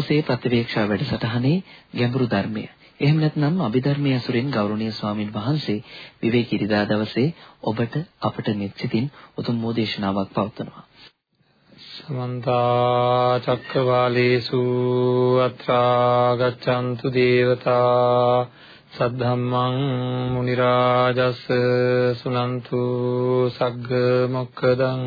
දවසේ ප්‍රතිවේක්ෂා වැඩසටහනේ ගැඹුරු ධර්මය. එහෙම නැත්නම් අභිධර්මයේ අසුරෙන් ගෞරවනීය ස්වාමින් වහන්සේ විවේක ඉරිදා දවසේ ඔබට අපට මෙත්සිතින් උතුම් මොදේශනාවක් පවත්වනවා. සමන්ත චක්කවාලේසු අත්‍රා ගච්ඡන්තු දේවතා සද්ධම්මං මුනි රාජස් සුනන්තු සග්ග මොක්කදං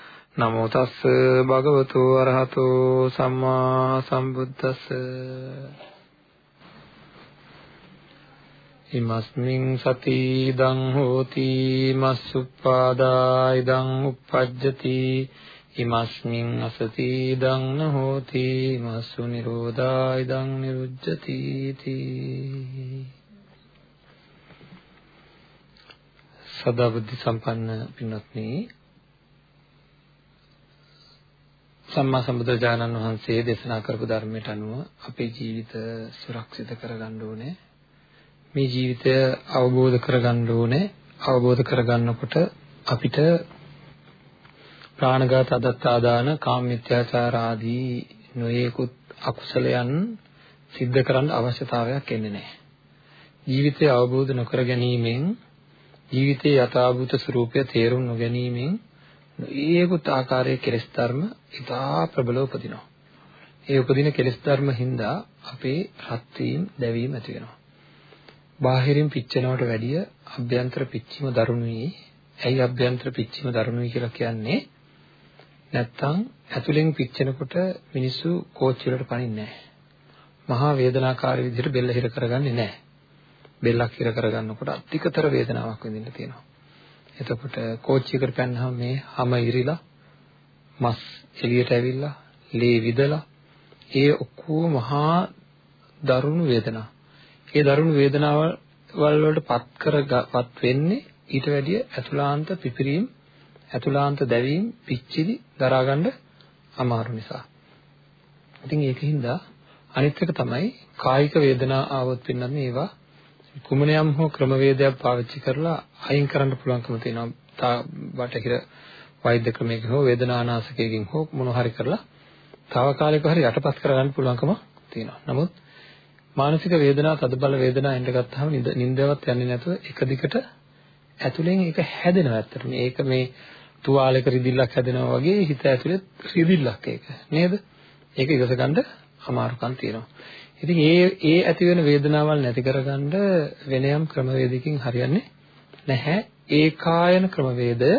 නමෝ තස්ස භගවතු අරහතෝ සම්මා සම්බුද්දස්ස. ඉමස්මින් සති ඉදං හෝති මස්සුප්පාදා ඉදං uppajjati ඉමස්මින් අසති ඉදං න හෝති මස්සු නිරෝධා ඉදං නිරුජ්ජති සදා බුද්ධ සම්පන්න පින්වත්නි සම්මා සම්බුදුරජාණන් වහන්සේ දේශනා කරපු ධර්මයට අනුව අපේ ජීවිත සුරක්ෂිත කරගන්න ඕනේ. මේ ජීවිතය අවබෝධ කරගන්න ඕනේ. අවබෝධ කරගන්නකොට අපිට ප්‍රාණඝාත අදත්තාදාන කාමමිත්‍යාචාර ආදී නොයේකුත් අකුසලයන් සිද්ධ කරන්න අවශ්‍යතාවයක් එන්නේ නැහැ. ජීවිතය අවබෝධ නොකර ගැනීමෙන් ජීවිතයේ යථාභූත ස්වરૂපය තේරුම් නොගැනීමෙන් ඒකුත් ආකාරයේ කෙලෙස් ධර්ම ඉතා ප්‍රබලව උපදිනවා. ඒ උපදින කෙලෙස් ධර්ම හින්දා අපේ රත් වීම, දැවීම ඇති වෙනවා. බාහිරින් පිච්චෙනවට වැඩිය අභ්‍යන්තර පිච්චීම දරුණුයි. ඇයි අභ්‍යන්තර පිච්චීම දරුණුයි කියලා කියන්නේ? නැත්තම් ඇතුලෙන් පිච්චෙනකොට මිනිස්සු කෝච්චි වලට පනින්නේ නැහැ. මහා වේදනාකාරී විදිහට බෙල්ල හිර කරගන්නේ නැහැ. බෙල්ලක් හිර කරගන්නකොට අධිකතර වේදනාවක් විඳින්න තියෙනවා. එතකොට කෝච්චියකට පැනනහම මේ හැම ඉරිලා මස් එළියට ඇවිල්ලා ලේ විදලා ඒ ඔක්කොම මහා දරුණු වේදනා. ඒ දරුණු වේදනාවල් වලට පත් කරපත් වෙන්නේ ඊට වැඩිය ඇතුලාන්ත පිපිරීම් ඇතුලාන්ත දැවීම් පිච්චිලි දරාගන්න අමාරු නිසා. ඉතින් ඒකින්ද අනිත් එක තමයි කායික වේදනා ආවොත් වෙනත් මේවා කුමනයම් හෝ ක්‍රමවේදයක් පාවිච්චි කරලා අයින් කරන්න පුළුවන්කම තියෙනවා. බටහිර වෛද්‍ය ක්‍රමයකින් හෝ වේදනානාශකයකින් හෝ මොන හරි කරලා తాවකාලිකව හරි යටපත් කරගන්න පුළුවන්කම තියෙනවා. නමුත් මානසික වේදනා, තදබල වේදනා එන්න ගත්තාම නිින්දවත් යන්නේ නැතුව එක දිගට ඇතුලෙන් ඒක හැදෙනවා ඇත්තට. මේක මේ තුවාලයක රිදිල්ලක් හැදෙනවා වගේ හිත ඇතුලේ රිදිල්ලක් ඒක. නේද? ඒක ඉවසගන්න අමාරුකම් තියෙනවා. ඉතින් ඒ ඒ ඇති වෙන වේදනාවල් නැති කරගන්න වෙන යම් ක්‍රමවේදකින් හරියන්නේ නැහැ. ඒකායන ක්‍රමවේදය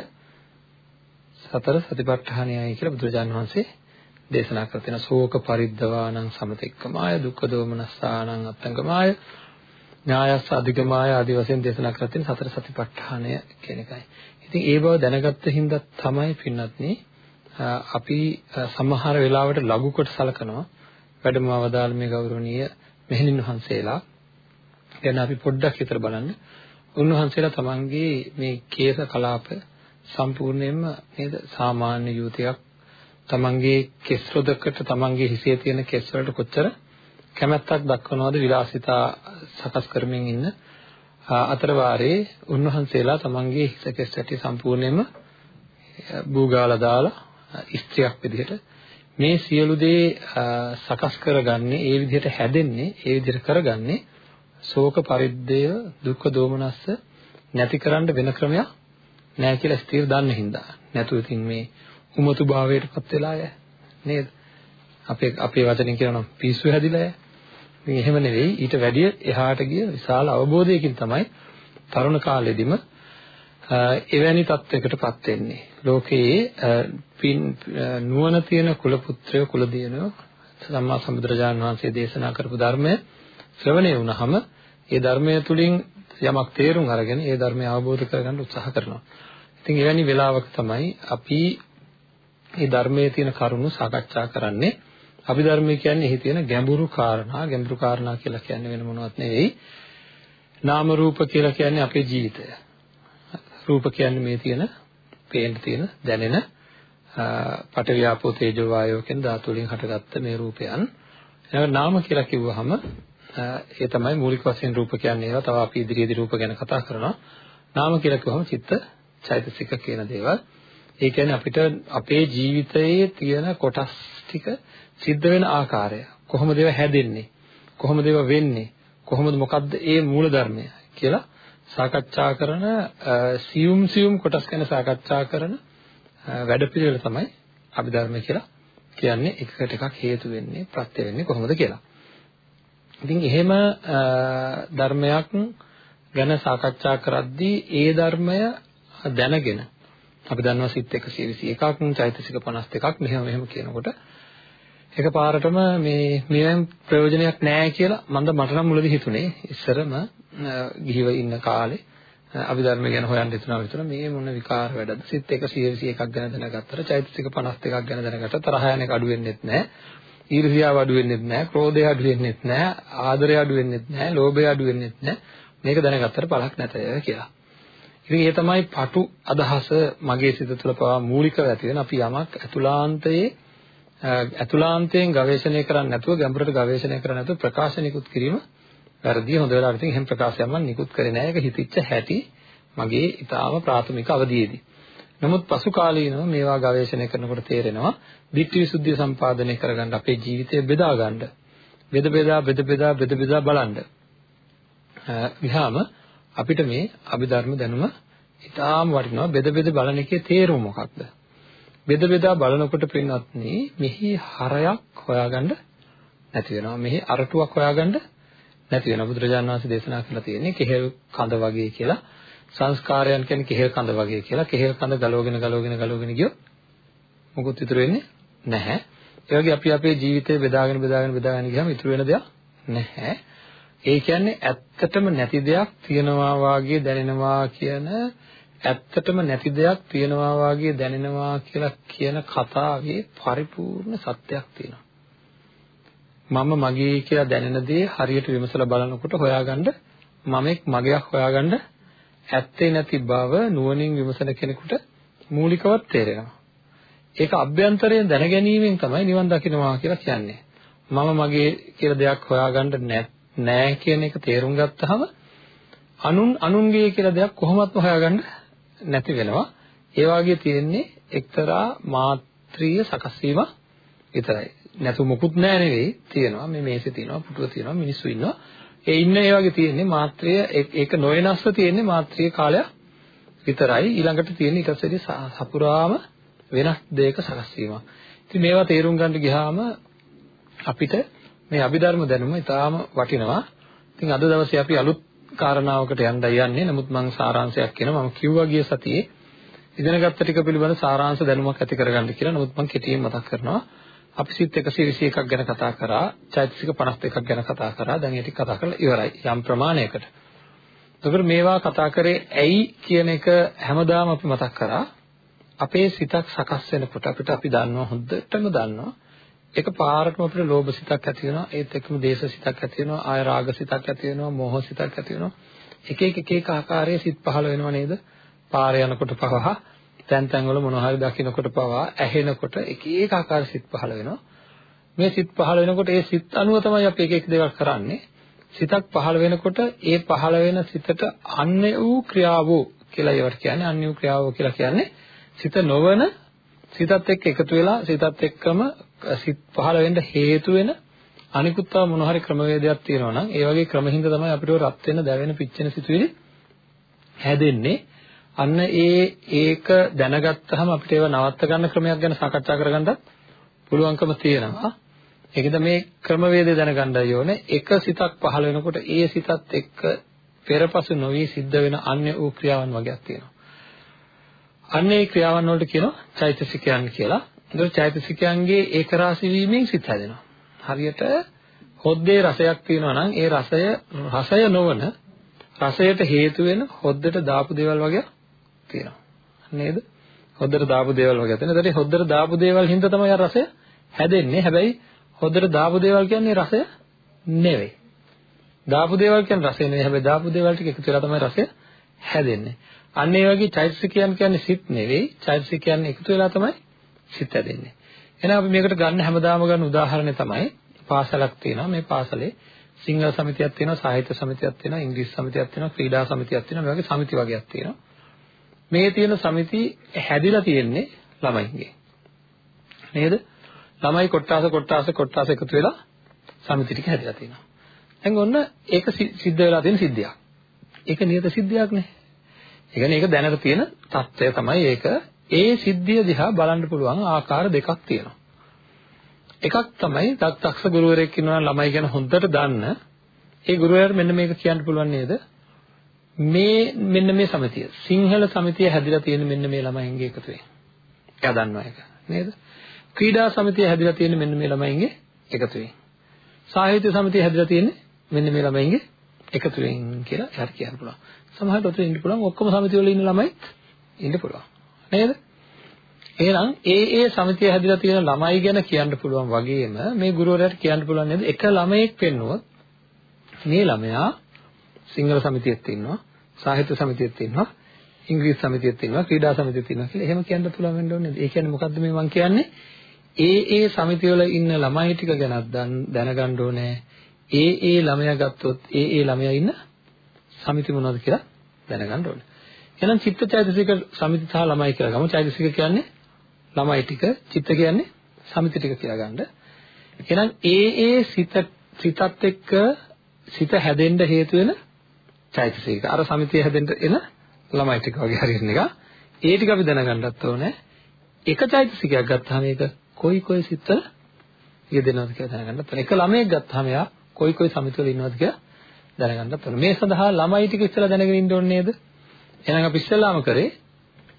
සතර සතිපට්ඨානයයි කියලා බුදුරජාණන් වහන්සේ දේශනා කර තියෙනවා. ශෝක පරිද්දවානං සමතෙක්කමාය දුක්ඛ දෝමනස්සානං අත්තංගමාය ඥායස්ස අධිගමාය ආදී වශයෙන් දේශනා කර තියෙන සතර සතිපට්ඨානය කියන එකයි. ඉතින් ඒ බව දැනගත්ත හින්දා තමයි පින්වත්නි අපි සමහර වෙලාවට ලඝු කොට සලකනවා වැඩම අවදාළ මේ ගෞරවනීය මෙහෙණින් වහන්සේලා. ගැන අපි පොඩ්ඩක් හිතලා බලන්න. උන්වහන්සේලා තමන්ගේ මේ කේස කලාප සම්පූර්ණයෙන්ම නේද? සාමාන්‍ය යුවතියක්. තමන්ගේ කෙස් රොදකට තමන්ගේ හිසේ තියෙන කෙස් වලට කොච්චර කැමැත්තක් දක්වනවද විලාසිතා සකස් කරමින් ඉන්න? අතර වාරේ උන්වහන්සේලා තමන්ගේ හිස කෙස් ඇටි සම්පූර්ණයෙන්ම බූගාලා දාලා ස්ත්‍රියක් විදිහට මේ සියලු දේ සකස් කරගන්නේ ඒ විදිහට හැදෙන්නේ ඒ විදිහට කරගන්නේ ශෝක පරිද්දය දුක්ඛ දෝමනස්ස නැතිකරන්න වෙන ක්‍රමයක් නැහැ කියලා ස්ථිර දන්න හින්දා. නැතු ඉතින් මේ උමතු භාවයටපත් වෙලා යෑ නේද? අපේ අපේ වචනෙන් කියනවා පිස්සු හැදිලා යෑ ඉතින් එහෙම නෙවෙයි. ඊට වැඩිය එහාට ගිය විශාල අවබෝධයකින් තමයි තරුණ කාලෙදිම එවැනි තත්වයකටපත් වෙන්නේ. ලෝකයේ නුවණ තියෙන කුල පුත්‍රයෝ කුල දියණයෝ සම්මා සම්බුදුරජාණන් වහන්සේ දේශනා කරපු ධර්මය ශ්‍රවණය වුණාම ඒ ධර්මය තුලින් යමක් තේරුම් අරගෙන ඒ ධර්මය අවබෝධ කරගන්න උත්සාහ කරනවා. ඉතින් එවැනි වෙලාවක තමයි අපි මේ ධර්මයේ තියෙන කරුණු සාකච්ඡා කරන්නේ. අභිධර්මය කියන්නේ එහි තියෙන ගැඹුරු කාරණා ගැඹුරු කාරණා කියලා කියන්නේ වෙන මොනවත් නෙවෙයි නාම රූප කියලා කියන්නේ අපේ ජීවිතය රූප කියන්නේ මේ තියෙන පේන්න තියෙන දැනෙන පටවියාපෝ තේජෝ වායෝ කියන ධාතු වලින් හටගත්ත මේ රූපයන්. ඊළඟ නාම කියලා කිව්වහම ඒ තමයි මූලික වශයෙන් රූප කියන්නේ. ඒවා තව අපි ඉදිරියේදී රූප ගැන කතා කරනවා. නාම කියලා කිව්වම චිත්ත චෛතසික කියන දේවල්. ඒ කියන්නේ අපිට අපේ ජීවිතයේ තියෙන කොටස් ටික සිද්ධ වෙන ආකාරය. කොහොමද ඒවා හැදෙන්නේ? කොහොමද ඒවා වෙන්නේ? කොහොමද මොකද්ද ඒ මූල ධර්මය කියලා සාකච්ඡා කරන සියුම් සියුම් කොටස් ගැන සාකච්ඡා කරන වැඩපිළිවෙල තමයි අභිධර්ම කියලා කියන්නේ එකකට එකක් හේතු වෙන්නේ ප්‍රත්‍ය වෙන්නේ කොහොමද කියලා. ඉතින් එහෙම ධර්මයක් ගැන සාකච්ඡා කරද්දී ඒ ධර්මය දැනගෙන අපි දන්නවා සිත් 121ක් චෛතසික 52ක් මෙහෙම මෙහෙම කියනකොට එකපාරටම මේ මේවෙන් ප්‍රයෝජනයක් නැහැ කියලා මන්ද මට නම් මුලදී හිතුනේ. ඉස්සරම ගිහිව ඉන්න කාලේ අභිධර්ම ගැන හොයන්න හිතනවා විතර මේ මොන විකාර වැඩද සිත් 121ක් ගැන දැනගත්තට චෛතසික 52ක් ගැන දැනගත්ත තරහ යන එක අඩු වෙන්නෙත් නැහැ ඊර්ෂ්‍යාව අඩු වෙන්නෙත් නැහැ ක්‍රෝධය අඩු වෙන්නෙත් නැහැ ආදරය අඩු වෙන්නෙත් නැහැ ලෝභය අඩු වෙන්නෙත් නැහැ මේක දැනගත්තට පළක් නැතය කියලා. ඉතින් ඒ තමයි පටු අදහස මගේ සිත තුළ පවා මූලිකව ඇති වෙන. අපි යමක් අතුලාන්තයේ අතුලාන්තයෙන් ගවේෂණය කරන්නේ නැතුව ගැඹුරට ගවේෂණය කරන්නේ නැතුව ප්‍රකාශනිකුත් කිරීම වැරදි හොඳ වෙලාවට ඉතින් එහෙම ප්‍රකාශයක් මම නිකුත් කරේ නැහැ. ඒක හිතිච්ච හැටි මගේ ඊටාම ප්‍රාථමික අවධියේදී. නමුත් පසු කාලීනව මේවා ගවේෂණය කරනකොට තේරෙනවා ditthi visuddhiya සම්පාදනය කරගන්න අපේ ජීවිතය බෙදා ගන්න. බෙද බෙදා බෙද බෙදා බෙද බෙදා බලන්න. විහාම අපිට මේ අභිධර්ම දැනුම ඊටාම වටිනවා. බෙද බෙද බලන එකේ තේරුම මොකක්ද? බෙද බෙදා බලනකොට පින්වත්නි මෙහි හරයක් හොයාගන්න නැති වෙනවා. මෙහි අරටුවක් හොයාගන්න නැති වෙනවා. බුදුරජාණන් වහන්සේ දේශනා කරලා තියෙන්නේ කෙහෙල් කඳ වගේ කියලා. සංස්කාරයන් කියන්නේ කෙහෙල් කඳ වගේ කියලා. කෙහෙල් කඳ ගලවගෙන ගලවගෙන ගලවගෙන ගියොත් මොකුත් ඉතුරු වෙන්නේ නැහැ. ඒ වගේ අපි අපේ ජීවිතේ බෙදාගෙන බෙදාගෙන බෙදාගෙන ගියාම ඉතුරු වෙන දෙයක් නැහැ. ඒ කියන්නේ ඇත්තටම නැති දෙයක් තියනවා වාගේ දැනෙනවා කියන ඇත්තටම නැති දෙයක් තියනවා වාගේ දැනෙනවා කියලා කියන කතාවේ පරිපූර්ණ සත්‍යයක් තියෙනවා. මම මගේ කියලා දැනෙන දේ හරියට විමසලා බලනකොට හොයාගන්න මමෙක් මගයක් හොයාගන්න ඇත්තේ නැති බව නුවණින් විමසන කෙනෙකුට මූලිකවත් තේරෙනවා. ඒක අභ්‍යන්තරයෙන් දැනගැනීමෙන් තමයි නිවන් දකින්නවා කියලා කියන්නේ. මම මගේ කියලා දෙයක් හොයාගන්න නැහැ කියන එක තේරුම් ගත්තහම අනුන් අනුන්ගේ කියලා දෙයක් කොහොමත්ම හොයාගන්න නැති වෙනවා. ඒ වාගේ තියෙන්නේ එක්තරා මාත්‍රීය සකස් වීම විතරයි. නැතු මොකුත් නැහැ නෙවෙයි තියෙනවා. මේ මේසේ තියෙනවා, පුටුව තියෙනවා, මිනිස්සු ඉන්නවා. ඒ ඉන්න ඒ වගේ තියෙන්නේ මාත්‍රීය ඒක නොවෙනස්ව තියෙන්නේ මාත්‍රීය කාලය විතරයි. ඊළඟට තියෙන ඊට පස්සේ සපුරාම වෙනස් දෙයක සකස් වීමක්. ඉතින් මේවා තේරුම් ගන්න ගියාම අපිට මේ අභිධර්ම දැනුම ඉතාම වටිනවා. ඉතින් අද දවසේ අපි අලුත් කාරණාවකට යන්නයි යන්නේ. නමුත් මම සාරාංශයක් කියනවා. මම කිව්වා ගිය සතියේ ඉගෙනගත්ත ටික පිළිබඳ සාරාංශ දැනුමක් ඇති කරගන්න කියලා. නමුත් මම කෙටියෙන් මතක් කරනවා. අපි සිත් 121ක් ගැන කතා කරා, චෛතසික 52ක් ගැන කතා කරා. දැන් ඒ ටික කතා කරලා ඉවරයි. යම් ප්‍රමාණයකට. එතකොට මේවා කතා කරේ ඇයි කියන එක හැමදාම අපි මතක් කරා. අපේ සිතක් සකස් වෙනකොට අපිට අපි දන්නවා හොඳටම දන්නවා එක පාරටම අපිට ලෝභ සිතක් ඇති වෙනවා. ඒත් එක්කම දේශ සිතක් ඇති වෙනවා. ආය රාග සිතක් ඇති වෙනවා. මෝහ සිතක් ඇති වෙනවා. එක එක එක එක ආකාරයේ සිත් පහළ වෙනවා නේද? පාරේ යනකොට පවා තැන් තැන් වල මොනවා හරි දකින්නකොට පවා ඇහෙනකොට එක එක ආකාර සිත් පහළ වෙනවා. මේ සිත් පහළ වෙනකොට ඒ සිත් අනුව තමයි අපි එක එක දේවල් කරන්නේ. සිතක් පහළ වෙනකොට ඒ පහළ වෙන සිතට අන්‍ය වූ ක්‍රියාවෝ කියලා ඒවට කියන්නේ අන්‍ය වූ ක්‍රියාවෝ කියලා කියන්නේ සිත නොවන සිතත් එක්ක එකතු වෙලා සිතත් එක්කම සිත් පහළ වෙන්න හේතු වෙන අනිකුත් තව මොන හරි ක්‍රමවේදයක් තියෙනවා නම් ඒ වගේ ක්‍රමහින්ද තමයි අපිට රත් වෙන දැවෙන පිච්චෙන සිතුවිලි හැදෙන්නේ. අන්න ඒ ඒක දැනගත්තාම අපිට ඒව නවත්ත ගන්න ක්‍රමයක් ගැන සාකච්ඡා කරගන්නත් පුළුවන්කම තියෙනවා. ඒකද මේ ක්‍රමවේදය දැනගන්නයි ඕනේ. එක සිතක් පහළ වෙනකොට ඒ සිතත් එක්ක පෙරපසු නොවි සිද්ධ වෙන අන්‍ය වූ ක්‍රියාවන් වගේක් තියෙනවා. අන්න ඒ ක්‍රියාවන් වලට කියනවා චෛතසිකයන් කියලා. එතකොට චෛතසිකයන්ගේ ඒක රාශි වීමෙන් සිත් හැදෙනවා. හරියට හොද්දේ රසයක් තියෙනවා නම් ඒ රසය රසය නොවන රසයට හේතු වෙන හොද්දට දාපු දේවල් වගේ තියෙනවා. නේද? හොද්දට දාපු දේවල් වගේ තියෙනවා. එතකොට හොද්දට දාපු දේවල් හින්දා තමයි රසය හැදෙන්නේ. හැබැයි හොද්දට දාපු දේවල් කියන්නේ රසය නෙවෙයි. දාපු දේවල් කියන්නේ රසය නෙවෙයි. හැබැයි දාපු දේවල් ටික එකතු වෙලා තමයි රසය හැදෙන්නේ. අන්න ඒ වගේ චෛතසිකයන් කියන්නේ සිත් නෙවෙයි. චෛතසිකයන් එකතු වෙලා තමයි සිත් හැදෙන්නේ. එහෙනම් අපි මේකට ගන්න හැමදාම ගන්න උදාහරණය තමයි පාසලක් තියෙනවා. මේ පාසලේ සිංහල සමිතියක් තියෙනවා, සාහිත්‍ය සමිතියක් තියෙනවා, ඉංග්‍රීසි සමිතියක් තියෙනවා, ක්‍රීඩා සමිතියක් තියෙනවා. මේ වගේ සමිති වගේක් තියෙනවා. මේ තියෙන සමිති හැදිලා තියෙන්නේ ළමයින්ගේ. නේද? ළමයි කොට්ටාස කොට්ටාස කොට්ටාස එකතු වෙලා සමිති ටික හැදිලා තියෙනවා. දැන් ඔන්න ඒක සිද්ධ වෙලා තියෙන සිද්ධියක්. ඒක නියත සිද්ධියක් නේ. ඒ කියන්නේ ඒක දැනට තියෙන தත්ත්වය තමයි ඒක. ඒ සිද්ධිය දිහා බලන්න පුළුවන් ආකාර දෙකක් තියෙනවා. එකක් තමයි දක්ෂ ගුරුවරයෙක් ඉන්නවා ළමයි ගැන හොඳට දන්න. ඒ ගුරුවරයාට මෙන්න මේක කියන්න පුළුවන් නේද? මේ මෙන්න මේ සමිතිය. සිංහල සමිතිය හැදිලා තියෙන මෙන්න මේ ළමයින්ගේ එකතුවෙන්. එයා දන්නවා ඒක. නේද? ක්‍රීඩා සමිතිය හැදිලා තියෙන මෙන්න මේ ළමයින්ගේ එකතුවෙන්. සාහිත්‍ය සමිතිය හැදිලා තියෙන්නේ මෙන්න මේ ළමයින්ගේ එකතුවෙන් කියලා එයාට කියන්න පුළුවන්. සමහරවිට ඔතන ඉන්න පුළුවන් ඔක්කොම සමිතිය වල ඉන්න ළමයි ඉන්න පුළුවන්. නේද? එහෙනම් ඒ ඒ සමිතිය හැදිලා තියෙන ළමයි ගැන කියන්න පුළුවන් වගේම මේ ගුරුවරයාට කියන්න පුළුවන් නේද? එක ළමයෙක් වෙන්නොත් මේ ළමයා සිංහල සමිතියෙත් ඉන්නවා, සාහිත්‍ය සමිතියෙත් ඉන්නවා, ඉංග්‍රීසි සමිතියෙත් ඉන්නවා, ක්‍රීඩා සමිතියෙත් ඉන්නවා කියලා එහෙම කියන්න පුළුවන් වෙන්න ඕනේ. ඒ කියන්නේ මොකද්ද මේ මම කියන්නේ? ඒ ඒ සමිතිවල ඉන්න ළමයි ටික ගැනත් දැනගන්න ඕනේ. ඒ ඒ ළමයා ගත්තොත් ඒ ඒ ළමයා ඉන්න සමිති මොනවද කියලා දැනගන්න ඕනේ. එහෙනම් චිත්තචෛතසික සමිති සහ ළමයි කියලා ගමු. චෛතසික කියන්නේ ළමයි ටික, චිත්ත කියන්නේ සමිති ටික කියලා ගන්න. එහෙනම් ඒ ඒ සිත සිතත් එක්ක සිත හැදෙන්න හේතු වෙන චෛතසික. අර සමිතිය හැදෙන්න එන ළමයි ටික වගේ හරියන එක. ඒ ටික අපි දැනගන්නත් ඕනේ. එක චෛතසිකයක් ගත්තාම ඒක කොයි කොයි සිත්වල යෙදෙනවද කියලා දැනගන්නත් ඕනේ. එක ළමයෙක් ගත්තාම එයා කොයි කොයි සමිතිවල ඉන්නවද කියලා දැනගන්නත් ඕනේ. මේ සඳහා ළමයි ටික ඉස්සලා දැනගෙන ඉන්න ඕනේ නේද? එහෙනම් අපි ඉස්සෙල්ලාම කරේ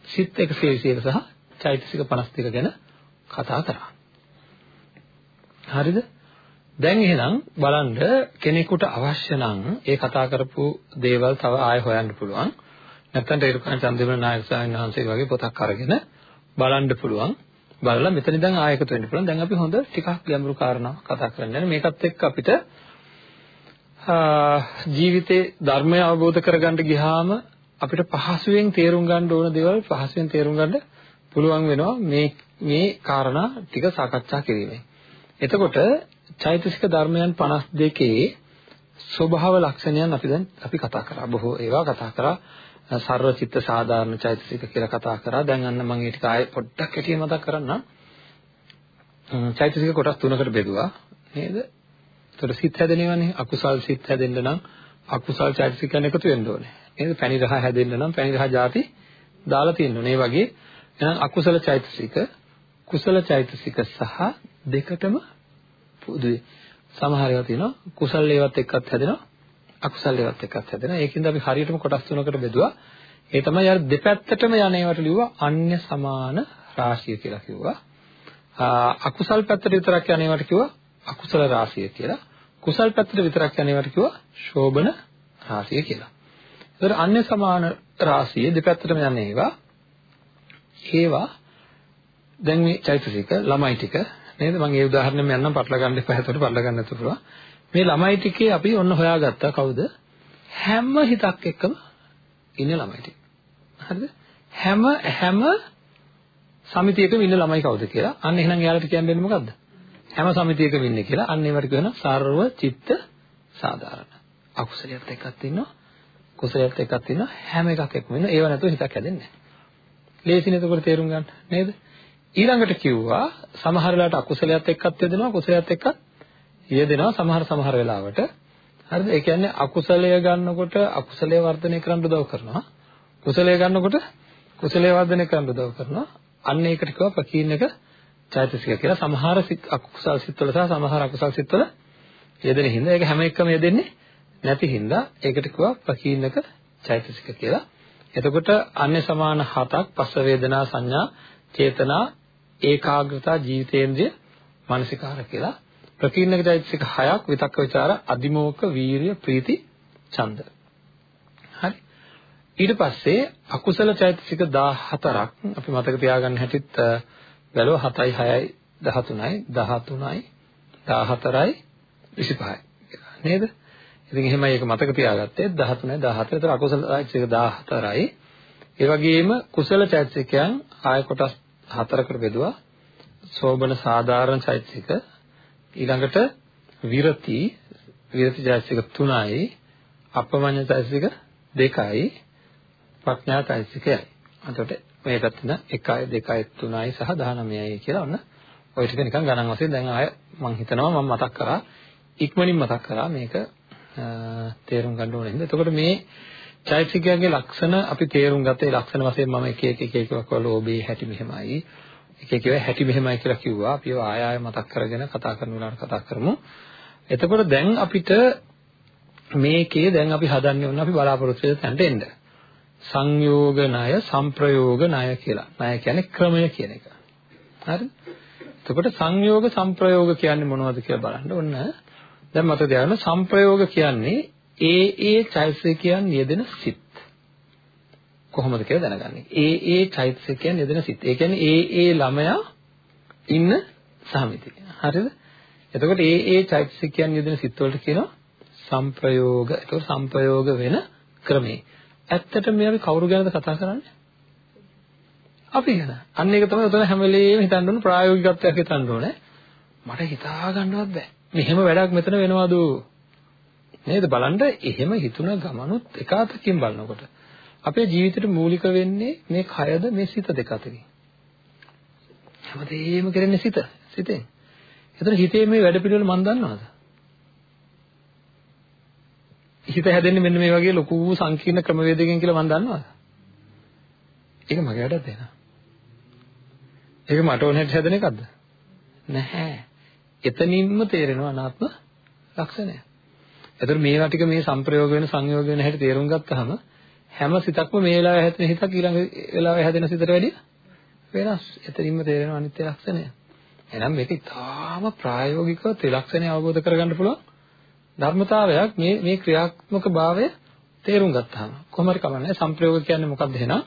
සිත් 120 සහ චෛතසික 52 ගැන කතා කරා. හරිද? දැන් එහෙනම් බලන්න කෙනෙකුට අවශ්‍ය නම් ඒ කතා කරපු දේවල් තව ආයෙ හොයන්න පුළුවන්. නැත්නම් ඩේරුකාන් චන්දිමන නායක ස්වාමීන් වහන්සේ වගේ පොතක් අරගෙන බලන්න පුළුවන්. බලලා මෙතන ඉඳන් ආයෙකට වෙන්න පුළුවන්. දැන් අපි හොඳ ටිකක් ගැඹුරු කාරණා කතා කරන්න මේකත් එක්ක අපිට ජීවිතේ ධර්මය අවබෝධ කරගන්න ගියාම අපිට පහසුවෙන් තේරුම් ගන්න ඕන දේවල් පහසුවෙන් තේරුම් ගන්න පුළුවන් වෙනවා මේ මේ කාරණා ටික සාකච්ඡා කිරීමෙන්. එතකොට චෛතසික ධර්මයන් 52 ස්වභාව ලක්ෂණයන් අපි දැන් අපි කතා කරා. බොහෝ ඒවා කතා කරා. සර්ව චිත්ත සාධාරණ චෛතසික කියලා කතා කරා. දැන් අන්න මම ඒක ආයෙ පොඩ්ඩක් හිතිය මතක් කරන්නම්. චෛතසික කොටස් තුනකට බෙදුවා නේද? ඒතකොට සිත් හැදෙනවනේ. අකුසල් සිත් හැදෙන්න නම් අකුසල් චෛතසිකයන් එකතු වෙන්න ඕනේ. නේද? පැණි රහ හැදෙන්න නම් පැණි රහ ಜಾති දාලා තියෙන්න ඕනේ. ඒ වගේ එහෙනම් අකුසල චෛතසික කුසල චෛතසික සහ දෙකටම පුදුයි. සමහර ඒවා තියෙනවා කුසල ඒවත් එක්කත් හැදෙනවා අකුසල ඒවත් එක්කත් හැදෙනවා. ඒකින්ද අපි හරියටම කොටස් තුනකට බෙදුවා. ඒ තමයි අර දෙපැත්තටම යන ඒවාට ලිව්වා අන්‍ය සමාන රාශිය කියලා කිව්වා. අකුසල් පැත්තට විතරක් යන ඒවාට කිව්වා අකුසල රාශිය කියලා. කුසල් පැත්තට විතරක් යන ඒවාට කිව්වා ශෝභන රාශිය කියලා. ඒතර අන්‍ය සමාන රාශිය දෙපැත්තටම යන ඒවා. ඒවා දැන් මේ චෛතසික ළමයි ටික නේද? මම ඒ උදාහරණෙම යන්නම් පටල ගන්න එපා හිතට පටල ගන්න නැතුව මේ ළමයි ටිකේ අපි ඔන්න හොයාගත්තා කවුද? හැම හිතක් එක්කම ඉන්න ළමයි ටික. හරිද? හැම හැම සමිතියකම ඉන්න ළමයි කවුද කියලා? අන්න එහෙනම් එයාලට කියන්නේ මොකද්ද? හැම සමිතියකම ඉන්නේ කියලා අන්න ඒවට කියනවා. සර්ව චිත්ත සාධාරණ. අකුසලයක් එක්කත් ඉන්නවා. කුසලයක් එක්කත් ඉන්නවා හැම එකක් එක්කම ඉන්නවා ඒව නැතුව හිතක් හැදෙන්නේ නැහැ ලේසිනේ එතකොට තේරුම් ගන්න නේද? ඊළඟට කිව්වා සමහර වෙලාවට අකුසලයක් එක්කත් යෙදෙනවා කුසලයක් එක්කත් යෙදෙනවා සමහර සමහර වෙලාවට හරිද? ඒ කියන්නේ අකුසලය ගන්නකොට අකුසලය වර්ධනය කරන්න උදව් කරනවා. කුසලය ගන්නකොට කුසලය වර්ධනය කරන්න උදව් කරනවා. අන්න ඒකට කිව්වා ප්‍රකීර්ණක චෛතසික කියලා. සමහර අකුසල් සිත්වල සහ සමහර අකුසල් සිත්වල යෙදෙන හින්දා ඒක හැම එකම යෙදෙන්නේ නැති හින්දා ඒකට කිව්වා ප්‍රකීර්ණක චෛතසික කියලා. එතකොට අන්‍ය සමාන හතක් පස්ස වේදනා සංඥා චේතනා ඒකාග්‍රතා ජීවිතේන්ද්‍රය මානසිකාර කියලා ප්‍රකීර්ණක චෛතසික හයක් විතක්ක ਵਿਚාර අදිමෝක වීරිය ප්‍රීති ඡන්ද හරි ඊට පස්සේ අකුසල චෛතසික 14ක් අපි මතක තියාගන්න හැටිත් බැලුව 7යි 6යි 13යි 13යි 14යි 25යි නේද? ඉතින් එහෙමයි ඒක මතක තියාගත්තේ 13යි 14. ඒතර අකුසල චෛතසික 14යි. ඒ වගේම කුසල චෛතසිකයන් ආය කොටස් හතරකට බෙදුවා. සෝබන සාධාරණ චෛතසික ඊළඟට විරති විරති චෛතසික 3යි අපමඤ්ඤ චෛතසික 2යි ප්‍රඥා චෛතසිකයයි. එතකොට මේ පැත්තෙන් 1යි 2යි 3යි සහ 19යි කියලා ඔන්න ඔය ටික නිකන් ගණන් වශයෙන් දැන් ආය මම හිතනවා මම මතක් කරා ඉක්මනින් මතක් කරා මේක තේරුම් ගන්න ඕනේ නේද? එතකොට මේ චෛතසිකයන්ගේ ලක්ෂණ අපි තේරුම් ගත්තේ ලක්ෂණ වශයෙන් මම එක එක එක එක වල ඔබේ හැටි මෙහෙමයි. එක එක ඒවා හැටි මෙහෙමයි කියලා කිව්වා. අපි ඒවා ආය ආය මතක් කරගෙන කතා කරන වෙලාවට කතා කරමු. එතකොට දැන් අපිට මේකේ දැන් අපි හදන්නේ ඔන්න අපි බලාපොරොත්තු වෙන තැනට එන්න. සංයෝග ණය, සංප්‍රයෝග ණය කියලා. ණය කියන්නේ ක්‍රමය කියන එක. හරිද? එතකොට සංයෝග සංප්‍රයෝග කියන්නේ මොනවද කියලා බලන්න ඕන. දැන් මට දැනෙන සංප්‍රයෝග කියන්නේ ඒ ඒ චෛතසිකයන් යෙදෙන සිත්. කොහොමද කියලා දැනගන්නේ. ඒ ඒ චෛතසිකයන් යෙදෙන සිත්. ඒ කියන්නේ ඒ ඒ ළමයා ඉන්න සමිතිය. හරිද? එතකොට ඒ ඒ චෛතසිකයන් යෙදෙන සිත් වලට කියනවා සංප්‍රයෝග. එතකොට සංප්‍රයෝග වෙන ක්‍රමේ. ඇත්තට මේ අපි කවුරු ගැනද කතා කරන්නේ? අපි ගැන. අන්න ඒක තමයි උතන හැම වෙලේම හිතන්න ඕන ප්‍රායෝගිකත්වයක් හිතන්න ඕනේ. මට හිතා ගන්නවත් බෑ. මෙහෙම වැඩක් මෙතන වෙනවද? නේද බලන්න එහෙම හිතුන ගමනුත් එකාතකින් බලනකොට අපේ ජීවිතේට මූලික වෙන්නේ මේ කයද මේ සිත දෙක අතරින්. හැමදේම කරන්නේ සිත. සිතෙන්. එතන හිතේ මේ වැඩ පිළිවෙල මන් දන්නවද? හිත හැදෙන්නේ මෙන්න මේ වගේ ලොකු සංකීර්ණ ක්‍රමවේදයකින් කියලා මන් දන්නවද? ඒක මගේ වැඩක් දෙනවා. ඒක මට ඕන හැටි හැදෙන එකක්ද? නැහැ. එතනින්ම තේරෙනවා අනාත්ම ලක්ෂණය. එතකොට මේවා ටික මේ සංප්‍රයෝග වෙන සංයෝග වෙන හැටි තේරුම් ගත්තාම හැම සිතක්ම මේ වෙලාවේ හැදෙන හිතක් ඊළඟ වෙලාවේ හැදෙන සිතට වැඩිය වෙනස්. එතනින්ම තේරෙනවා අනිත්‍ය ලක්ෂණය. එහෙනම් මේක ඉතාම ප්‍රායෝගිකව ත්‍රිලක්ෂණය අවබෝධ කරගන්න පුළුවන් ධර්මතාවයක් මේ මේ ක්‍රියාත්මක භාවය තේරුම් ගත්තාම කොහොම හරි කමන්නේ සංප්‍රයෝග කියන්නේ මොකක්ද එහෙනම්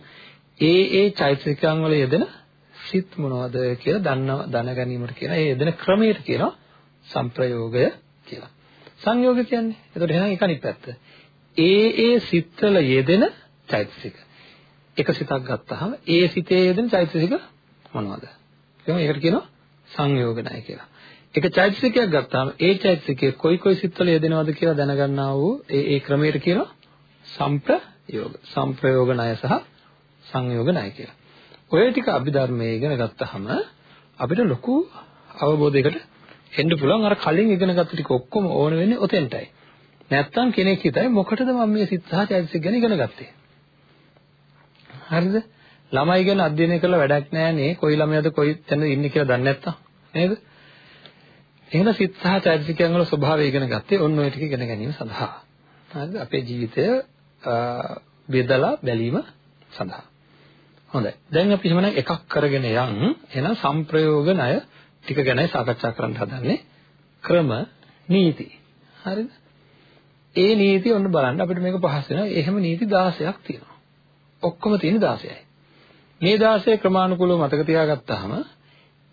ඒ ඒ චෛතසිකයන් වල යෙදෙන සිත් මොනවද කියලා දන්නව දැන ගැනීමට කියන ඒ යෙදෙන ක්‍රමයට කියනවා සංප්‍රයෝගය කියලා. සංයෝග කියන්නේ. එතකොට එහෙනම් ඒක අනිත් පැත්ත. ඒ ඒ සිත්වල යෙදෙන චෛතසික. එක සිතක් ගත්තාම ඒ සිතේ යෙදෙන චෛතසික මොනවද? එහෙනම් ඒකට කියනවා සංයෝගණය කියලා. එක චෛතසිකයක් ගත්තාම ඒ චෛතසිකයේ කොයි කොයි සිත්වල යෙදෙනවද කියලා දැනගන්නා වූ ඒ ඒ ක්‍රමයට කියනවා සංප්‍රයෝග. සංප්‍රයෝග ණය සහ සංයෝග ණය කියලා. ඔය ටික අභිධර්මයේ ඉගෙන ගත්තාම අපිට ලොකු අවබෝධයකට එන්න පුළුවන් අර කලින් ඉගෙන ගත්ත ටික ඔක්කොම ඕන වෙන්නේ ඔතෙන්ටයි. නැත්තම් කෙනෙක් හිතයි මොකටද මම මේ සිත සහ චෛතසික ගැන ඉගෙන ගත්තේ? හරිද? ළමයි ගැන අධ්‍යයනය කරලා වැඩක් නැහැ නේ. කොයි ළමයාද කොයි තැනද ඉන්නේ කියලා දන්නේ නැත්තම් නේද? එහෙනම් සිත සහ චෛතසිකයන් වල ස්වභාවය ඉගෙන ගත්තේ ඔන්න ඔය ටික ඉගෙන ගැනීම සඳහා. හරිද? අපේ ජීවිතය බෙදලා බැලීම සඳහා. හොඳයි. දැන් අපි එහෙමනම් එකක් කරගෙන යන්. එහෙනම් සංප්‍රයෝග ණය ටික ගැනයි සාකච්ඡා කරන්න හදන්නේ. ක්‍රම නීති. හරිද? ඒ නීති ඔන්න බලන්න අපිට මේක පහස් වෙනවා. එහෙම නීති 16ක් තියෙනවා. ඔක්කොම තියෙන 16යි. මේ 16 ක්‍රමානුකූලව මතක තියාගත්තාම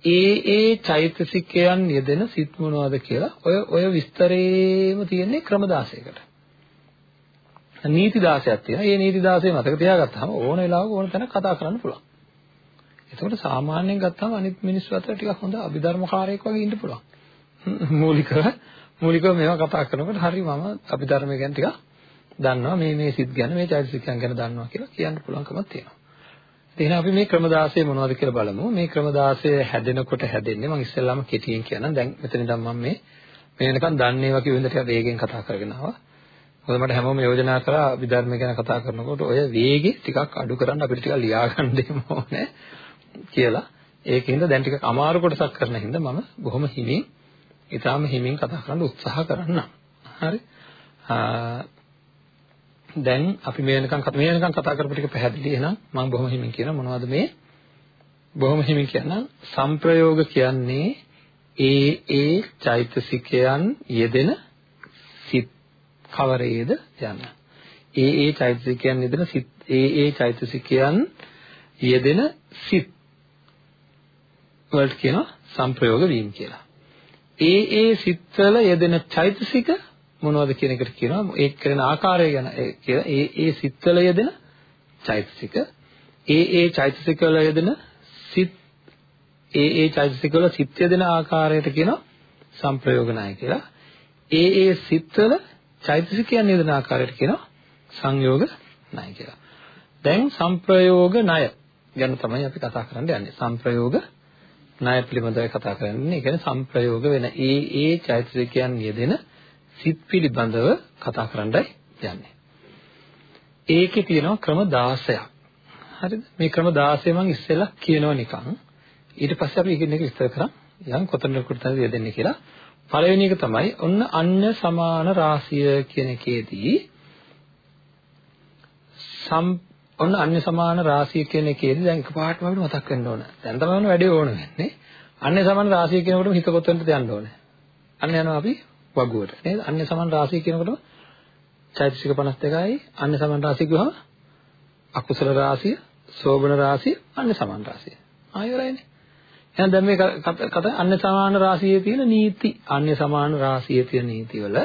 ඒ ඒ චෛතසිකයන් යෙදෙන සිත් මොනවද කියලා ඔය ඔය විස්තරේම තියෙන්නේ ක්‍රම 16කට. නීති 16ක් තියෙනවා. මේ නීති 16 මතක තියාගත්තාම ඕන වෙලාවක ඕන තැනක කතා කරන්න පුළුවන්. එතකොට සාමාන්‍යයෙන් ගත්තාම අනිත් මිනිස්සු අතර ටිකක් හොඳ අභිධර්මකාරයෙක් වගේ ඉන්න පුළුවන්. මූලිකව මූලිකව මේවා කතා කරනකොට හරි මම අභිධර්මය ගැන ටිකක් දන්නවා මේ මේ සිත් ගැන මේ චෛතසිකයන් ගැන දන්නවා කියලා කියන්න පුළුවන්කමක් තියෙනවා. එහෙනම් අපි මේ ක්‍රම 16 මොනවද කියලා බලමු. මේ ක්‍රම 16 හැදෙනකොට හැදෙන්නේ මම ඉස්සෙල්ලාම කෙටියෙන් කියන්නම්. දැන් මෙතන ඉඳන් මම මේ මේ වෙනකන් දන්නේ ඒවා කියවෙන්න ටික වේගෙන් කතා කරගෙන ආවා. මොකද මට හැමෝම යෝජනා කරා අභිධර්ම ගැන කතා කරනකොට ඔය වේගෙ ටිකක් අඩු කරන්න අපිට ටිකක් ලියා ගන්න දෙන්න ඕනේ කියලා. ඒකින්ද දැන් ටිකක් අමාරු කොටසක් කරන හින්දා මම බොහොම හිමින් ඊටාම හිමින් කතා කරන්න උත්සාහ කරන්නම්. හරි. දැන් අපි මේ වෙනකන් මේ වෙනකන් කතා කරපු ටික පැහැදිලි එහෙනම් මම බොහොම හිමින් කියන මොනවද මේ බොහොම හිමින් කියන සංප්‍රයෝග කියන්නේ ඒ ඒ චෛතසිකයන් යෙදෙන සිත් කවරේද යන්න. ඒ ඒ චෛතසිකයන් යෙදෙන සිත් ඒ ඒ චෛතසිකයන් යෙදෙන සිත් වලට කියනවා සංප්‍රයෝග වීම කියලා. ඒ ඒ සිත්වල යෙදෙන චෛතසික මොනවද කියන එකට කියනවා ඒ කරන ආකාරය ගැන කියලා ඒ ඒ සිත්වල යෙදෙන චෛතසික ඒ ඒ චෛතසික වල යෙදෙන සිත් ඒ ඒ චෛතසික වල සිත් යෙදෙන ආකාරයට කියනවා සංප්‍රයෝග ණය කියලා ඒ ඒ සිත්වල චෛතසිකයන් යෙදෙන ආකාරයට කියනවා සංයෝග ණය කියලා දැන් සංප්‍රයෝග ණය ගැන තමයි අපි කතා කරන්න යන්නේ සංප්‍රයෝග ණය පිළිබඳව කතා කරන්නේ. ඒ කියන්නේ සංප්‍රයෝග වෙන ඒ ඒ චෛතසිකයන් යෙදෙන සිත් පිළිබඳව කතා කරන්නයි යන්නේ. ඒකේ තියෙනවා ක්‍රම 16ක්. හරිද? මේ ක්‍රම 16 මම ඉස්සෙල්ලා කියනවා නිකන්. ඊට පස්සේ අපි එකින් එක විස්තර කරන් යම් කොතනකට තමයි යෙදෙන්නේ කියලා. පළවෙනි එක තමයි ඔන්න අන්‍ය සමාන රාශිය කියන එකේදී සම් ඔන්න අන්‍ය සමාන රාශිය කියන එකේදී දැන් එකපාරටම අපිට මතක් වෙන්න ඕන. දැන් තමයි ඔන්න වැඩේ ඕන වෙන්නේ. අන්‍ය සමාන රාශිය කියනකොටම හිත කොතනද යන්න ඕනේ. අන්න යනවා අපි වගුවට. නේද? අන්‍ය සමාන රාශිය කියනකොටම චෛතසික 52යි අන්‍ය සමාන රාශිය කිව්වම අකුසල රාශිය, සෝබන රාශිය, අන්‍ය සමාන රාශිය. ආයෙරයිනේ. එහෙනම් දැන් මේ කතා අන්‍ය සමාන රාශියේ තියෙන නීති, අන්‍ය සමාන රාශියේ තියෙන නීති වල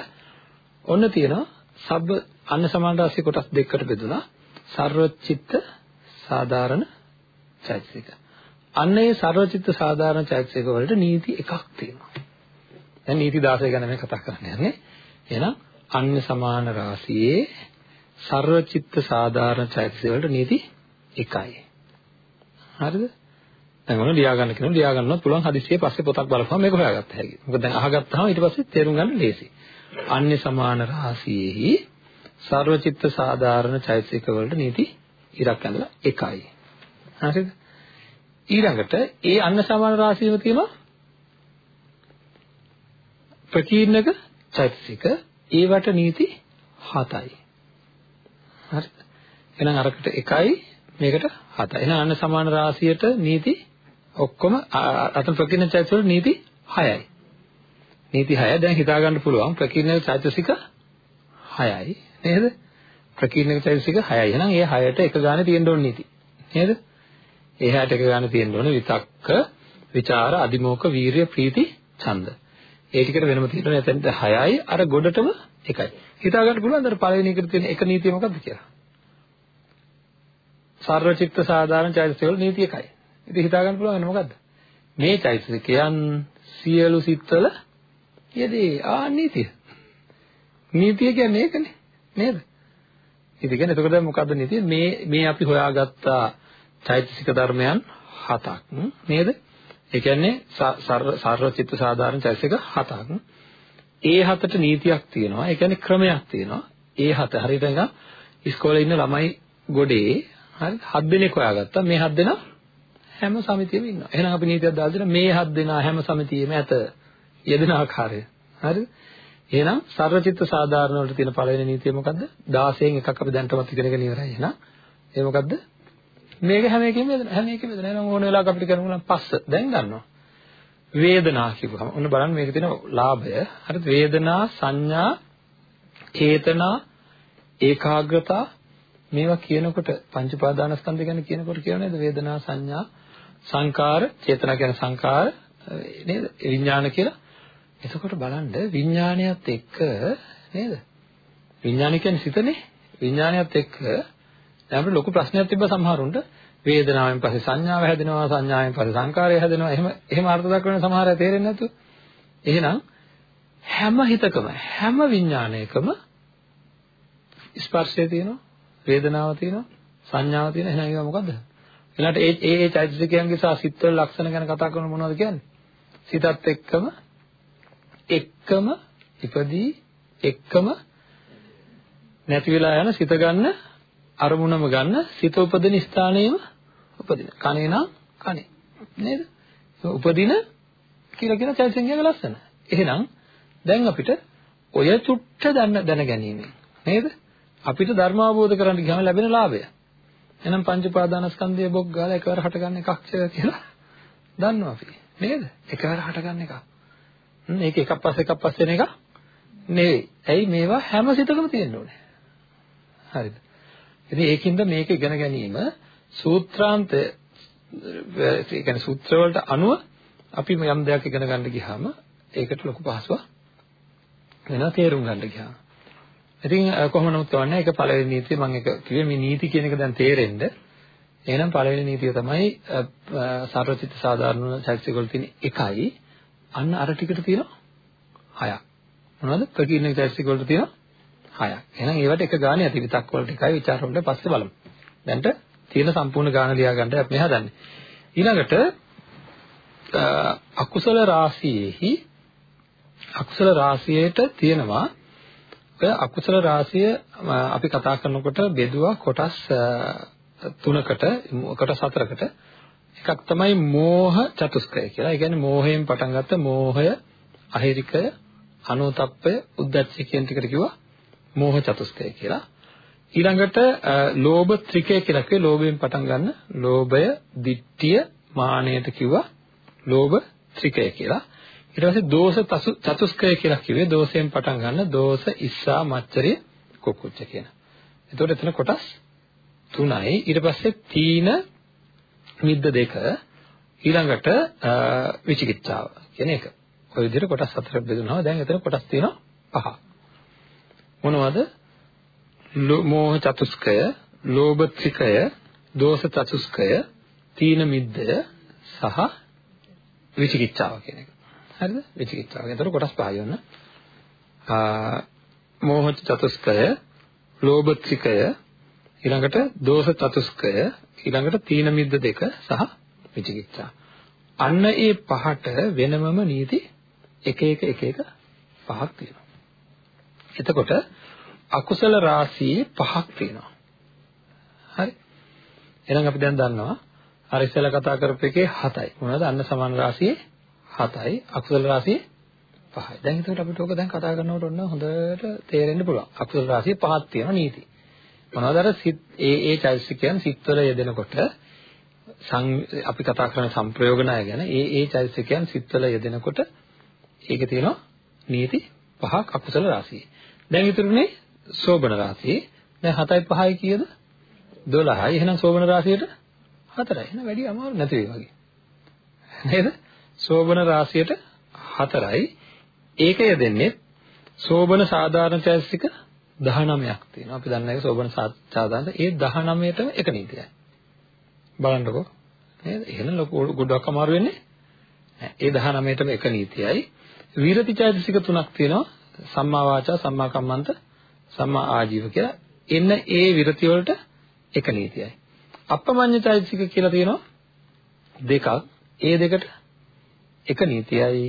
ඔන්න තියෙනවා සබ්බ අන්‍ය සමාන රාශිය කොටස් දෙකකට බෙදුණා. සර්වචිත්ත සාධාරණ චෛතසික. අන්න ඒ සර්වචිත්ත සාධාරණ චෛතසික වලට නීති එකක් තියෙනවා. දැන් නීති 16 ගැන මේ කතා කරන්න යන්නේ. එහෙනම් අන්‍ය සමාන රාශියේ සර්වචිත්ත සාධාරණ චෛතසික වලට නීති එකයි. හරිද? දැන් ඔන්න ලියා ගන්න කෙනෙක් ලියා ගන්නවත් පුළුවන් හදිස්සියේ පස්සේ පොතක් බලපුවම මේක හොයාගත්ත හැකි. මොකද දැන් අහගත්තාම ඊට පස්සේ තේරුම් ගන්න ලේසි. අන්‍ය සමාන රාශියේහි සර්වචිත්ත සාධාරණ චෛතසික වලට නීති ඉරක් ඇඳලා එකයි. හරිද? ඊළඟට ඒ අන්න සමාන රාශියම තියෙනවා ප්‍රකීර්ණක චෛතසික ඒවට නීති 7යි. හරිද? එහෙනම් අරකට 1යි මේකට 7යි. එහෙනම් අන්න සමාන රාශියට නීති ඔක්කොම අතන ප්‍රකීර්ණ චෛතසික වල නීති 6යි. නීති 6 දැන් හිතා ගන්න පුළුවන් ප්‍රකීර්ණ චෛතසික 6යි නේද? ප්‍රකීර්ණක චෛතසික 6යි. එහෙනම් ඒ 6ට එක ගානේ තියෙන්න ඕන නීති. නේද? ඒ 6ට එක ගානේ තියෙන්න ඕන විතක්ක, ਵਿਚාර, අදිමෝක, වීරිය, ප්‍රීති, ඡන්ද. ඒ ටිකට වෙනම තියෙනවා. එතනට 6යි අර ගොඩටම එකයි. හිතා ගන්න පුළුවන් අර පළවෙනි එකට තියෙන එක නීතිය මොකක්ද කියලා? සර්වචිත්ත සාධාරණ චෛතසික වල නීති එකයි. ඉතින් හිතා ගන්න පුළුවන් මොකද්ද? මේ චෛතසිකයන් සියලු සිත්වල යෙදී ආ නීතිය. නීතිය කියන්නේ ඒකනේ. නේද? ඉතින් කියන්නේ එතකොට දැන් මොකද්ද නීතිය? මේ මේ අපි හොයාගත්ත චෛතසික ධර්මයන් හතක් නේද? ඒ කියන්නේ සර්වචිත්ත සාධාරණ චෛතසික හතක්. ඒ හතට නීතියක් තියෙනවා. ඒ කියන්නේ ක්‍රමයක් තියෙනවා. ඒ හත හරියට නිකන් ඉස්කෝලේ ඉන්න ළමයි ගොඩේ හරි හත් දෙනෙක් හොයාගත්තා. මේ හත් දෙනා හැම සමිතියෙම ඉන්නවා. එහෙනම් අපි නීතියක් දාලා දෙනවා මේ හත් දෙනා හැම සමිතියෙම ඇත යෙදෙන ආකාරය. හරිද? එහෙනම් සර්වචිත්ත සාධාරණ වලට තියෙන පළවෙනි නීතිය මොකද්ද? 16න් එකක් අපි දැන්ටමත් ඉගෙනගෙන ඉවරයි එහෙනම්. ඒ මොකද්ද? මේක හැම එකෙම වේදනා හැම එකෙම වේදනා. එහෙනම් ඕන වෙලාවක අපිට කරමු නම් පස්ස දැන් ගන්නවා. වේදනා කිව්වම ඔන්න බලන්න මේකේ තියෙන ලාභය. හරිද? වේදනා, සංඥා, චේතනා, ඒකාග්‍රතා මේවා කියනකොට පංච උපාදානස්කන්ධ ගැන කියනකොට කියව නේද? වේදනා, සංඥා, සංකාර, චේතනා කියන සංකාර නේද? විඥාන කියලා එතකොට බලන්න විඥානයත් එක්ක නේද? විඥානය කියන්නේ සිතනේ. විඥානයත් එක්ක දැන් අපිට ලොකු ප්‍රශ්නයක් තිබ්බ සමහරුන්ට වේදනාවෙන් පස්සේ සංඥාව හැදෙනවා සංඥාවෙන් පස්සේ සංකාරය හැදෙනවා එහෙම එහෙම අර්ථ දක්වන සමහර අය තේරෙන්නේ නැතු. එහෙනම් හැම හිතකම හැම විඥානයකම ස්පර්ශය තියෙනවා වේදනාව තියෙනවා සංඥාව තියෙනවා එහෙනම් ඒවා මොකද්ද? ඊළඟට ඒ ඒ චෛතසිකයන්ගේ සහ සිත්වල ලක්ෂණ ගැන කතා කරන මොනවද කියන්නේ? සිතත් එක්කම එක්කම ඉපදී එක්කම නැති වෙලා යන සිත ගන්න අරමුණම ගන්න සිත උපදින ස්ථානයේම උපදින. කනේ නම් කනේ. නේද? උපදින කියලා කියන චෛතසිකයක ලස්සන. එහෙනම් දැන් අපිට ඔය චුට්ට දැන දැන ගැනීම නේද? අපිට ධර්ම අවබෝධ කරගන්න ගියාම ලැබෙන ලාභය. එහෙනම් පංච උපාදානස්කන්ධය බොක් ගාලා එකවර හටගන්න එකක් කියලා දන්නවා අපි. නේද? එකවර හටගන්න එකක්. මේක එකක් පස්සේ එකක් පස්සේ එන එක නෙවෙයි. ඇයි මේවා හැම සිතකම තියෙන්න ඕනේ. හරිද? ඉතින් ඒකින්ද මේක ඉගෙන ගැනීම සූත්‍රාන්ත ඒ කියන්නේ සූත්‍ර වලට අනුව අපි යම් දෙයක් ඉගෙන ගන්න ගියාම ඒකට ලොකු පහසුවක් වෙනවා තේරුම් ගන්න ගියාම. ඉතින් කොහොම නමුත් වන්නේ ඒක පළවෙනි නීතිය මම ඒක කිව්වේ මේ නීති කියන එක දැන් තේරෙන්න. එහෙනම් පළවෙනි නීතිය තමයි සර්වචිත්ත සාධාරණ චෛතසික වල තියෙන එකයි අන්න අර ටිකට තියෙනවා හයක්. මොනවද? ප්‍රකීර්ණ චෛතසික වලට තියෙනවා හයක්. එහෙනම් ඒවට එක ගානේ ඇති විතක් වලට එකයි විචාර වලට පස්සේ බලමු. දැන්ට තියෙන සම්පූර්ණ ගාන ලියා ගන්න අපි මේ හදන්නේ. ඊළඟට අකුසල රාශියේහි අකුසල රාශියට තියෙනවා ඔය අකුසල රාශිය අපි කතා කරනකොට බෙදුවා කොටස් තුනකට කොටස් හතරකට එකක් තමයි මෝහ චතුස්කය කියලා. ඒ කියන්නේ මෝහයෙන් පටන් ගත්ත මෝහය, අහිරිකය, අනුතප්පය, උද්දච්චය කියන ටිකට කිව්වා මෝහ චතුස්කය කියලා. ඊළඟට ලෝභ ත්‍රිකය කියලා කිව්වේ ලෝභයෙන් පටන් ගන්න ලෝභය, ditthිය, මානයට කිව්වා ලෝභ ත්‍රිකය කියලා. ඊට පස්සේ දෝෂ චතුස්කය කියලා කිව්වේ දෝෂයෙන් පටන් ගන්න දෝෂ, ඉස්සා, මච්චරිය, කුක්කුච්ච කියන. එතකොට එතන කොටස් තුනයි. ඊට පස්සේ තීන මිද්ද දෙක ඊළඟට විචිකිච්ඡාව කියන එක. ඔය විදිහට කොටස් හතරක් බෙදුනවා. දැන් එතන කොටස් තියෙනවා පහ. මොනවද? මෝහ චතුස්කය, ලෝභ ත්‍රිකය, දෝෂ චතුස්කය, තීන මිද්දය සහ විචිකිච්ඡාව කියන එක. හරිද? විචිකිච්ඡාව. එතකොට කොටස් පහයි වන්න. ආ මෝහ චතුස්කය, ලෝභ ත්‍රිකය, ඊළඟට දෝෂ චතුස්කය, ඊළඟට තීන මිද්ද දෙක සහ විචිකිච්ඡා. අන්න ඒ පහට වෙනමම නීති එක එක එක එක පහක් තියෙනවා. එතකොට අකුසල රාශියේ පහක් තියෙනවා. හරි. එහෙනම් අපි දැන් දන්නවා අර ඉස්සෙල්ලා කතා කරපු එකේ 7යි. මොනවද? අන්න සමාන රාශියේ 7යි. අකුසල රාශියේ 5යි. දැන් එතකොට අපිට ඕක දැන් කතා කරනකොට ඔන්න හොඳට තේරෙන්න පුළුවන්. අකුසල රාශියේ පහක් තියෙනවා නීති. මොනවද අර සිත් ඒ ඒ චෛතසිකයන් සිත්වල යෙදෙනකොට අපි කතා කරන සංප්‍රයෝගණය ගැන ඒ ඒ චෛතසිකයන් සිත්වල යෙදෙනකොට ඒකේ තියෙනවා නීති පහක් අකුසල රාශියේ. දැන් ඉතුරුනේ සෝබන රාශියේ. දැන් 7යි 5යි කීයද? 12යි. එහෙනම් සෝබන රාශියට 4යි. එහෙනම් වැඩි අමාරු නැති වේ වගේ. නේද? සෝබන රාශියට 4යි. ඒක යෙදෙන්නේ සෝබන සාධාරණ චෛතසික 19ක් තියෙනවා. අපි දන්න එක සෝබන සාධාරණ ඒ 19ටම එක නීතියයි. බලන්නකෝ. නේද? එහෙනම් ලොකු ගොඩක් අමාරු වෙන්නේ ඒ 19ටම එක නීතියයි. විරති චෛතසික තුනක් තියෙනවා. සම්මා වාචා, සම්මා කම්මන්ත, සම්මා ආජීව කියලා. එන්න ඒ විරති වලට එක නීතියයි. අප්පමඤ්ඤ චෛතසික කියලා තියෙනවා දෙකක්. ඒ දෙකට එක නීතියයි.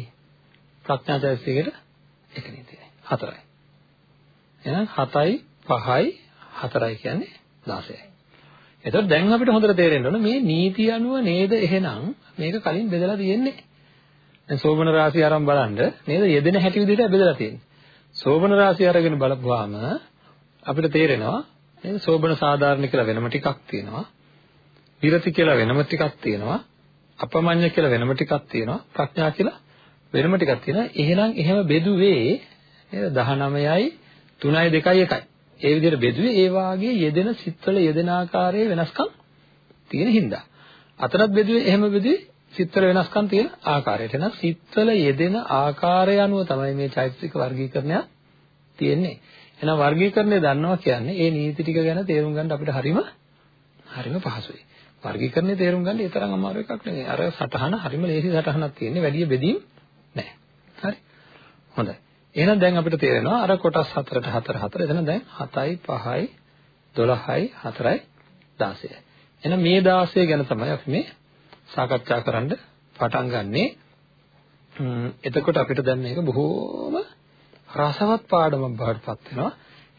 ප්‍රඥා චෛතසිකයට එක නීතියයි. හතරයි. එහෙනම් 7යි 5යි 4යි කියන්නේ 16යි. එතකොට දැන් අපිට හොඳට තේරෙන්න ඕන මේ නීති අනුව නේද එහෙනම් මේක කලින් බෙදලා තියෙන්නේ. දැන් සෝබන රාශිය අරන් බලන්න නේද යෙදෙන හැටි විදිහට බෙදලා තියෙන්නේ. සෝබන රාශිය අරගෙන බලපුවාම අපිට තේරෙනවා නේද සෝබන සාධාරණ කියලා වෙනම ටිකක් තියෙනවා. විරති කියලා වෙනම ටිකක් තියෙනවා. අපමඤ්ඤ කියලා වෙනම ටිකක් තියෙනවා. ප්‍රඥා කියලා වෙනම ටිකක් තියෙනවා. එහෙනම් එහෙම බෙදුවේ නේද 19යි 3යි 2යි 1යි. ඒ විදිහට බෙදුවේ ඒ වාගේ යෙදෙන සිත්වල යෙදෙන ආකාරයේ වෙනස්කම් තියෙන හින්දා. අතරත් බෙදුවේ එහෙම බෙදුවේ සිත්වල වෙනස්කම් තියෙන ආකාරයට. එහෙනම් සිත්වල යෙදෙන ආකාරය අනුව තමයි මේ චෛතසික වර්ගීකරණය තියෙන්නේ. එහෙනම් වර්ගීකරණය දන්නවා කියන්නේ ඒ නීති ටික ගැන තේරුම් ගන්න අපිට හරීම හරීම පහසුයි. වර්ගීකරණය තේරුම් ගන්න ඒ තරම් අමාරු එකක් නෙවෙයි. අර සටහන හරීම ලේසි සටහනක් තියෙන්නේ. වැඩි බෙදීම් නැහැ. හරි. හොඳයි. එහෙනම් දැන් අපිට තේරෙනවා අර කොටස් හතරට හතර හතර එතන දැන් 7යි 5යි 12යි 4යි 16යි. එහෙනම් මේ 16 ගැන තමයි අපි මේ සාකච්ඡා කරන්න පටන් ගන්නෙ. එතකොට අපිට දැන් මේක බොහෝම රසවත් පාඩමක් බවට පත් වෙනවා.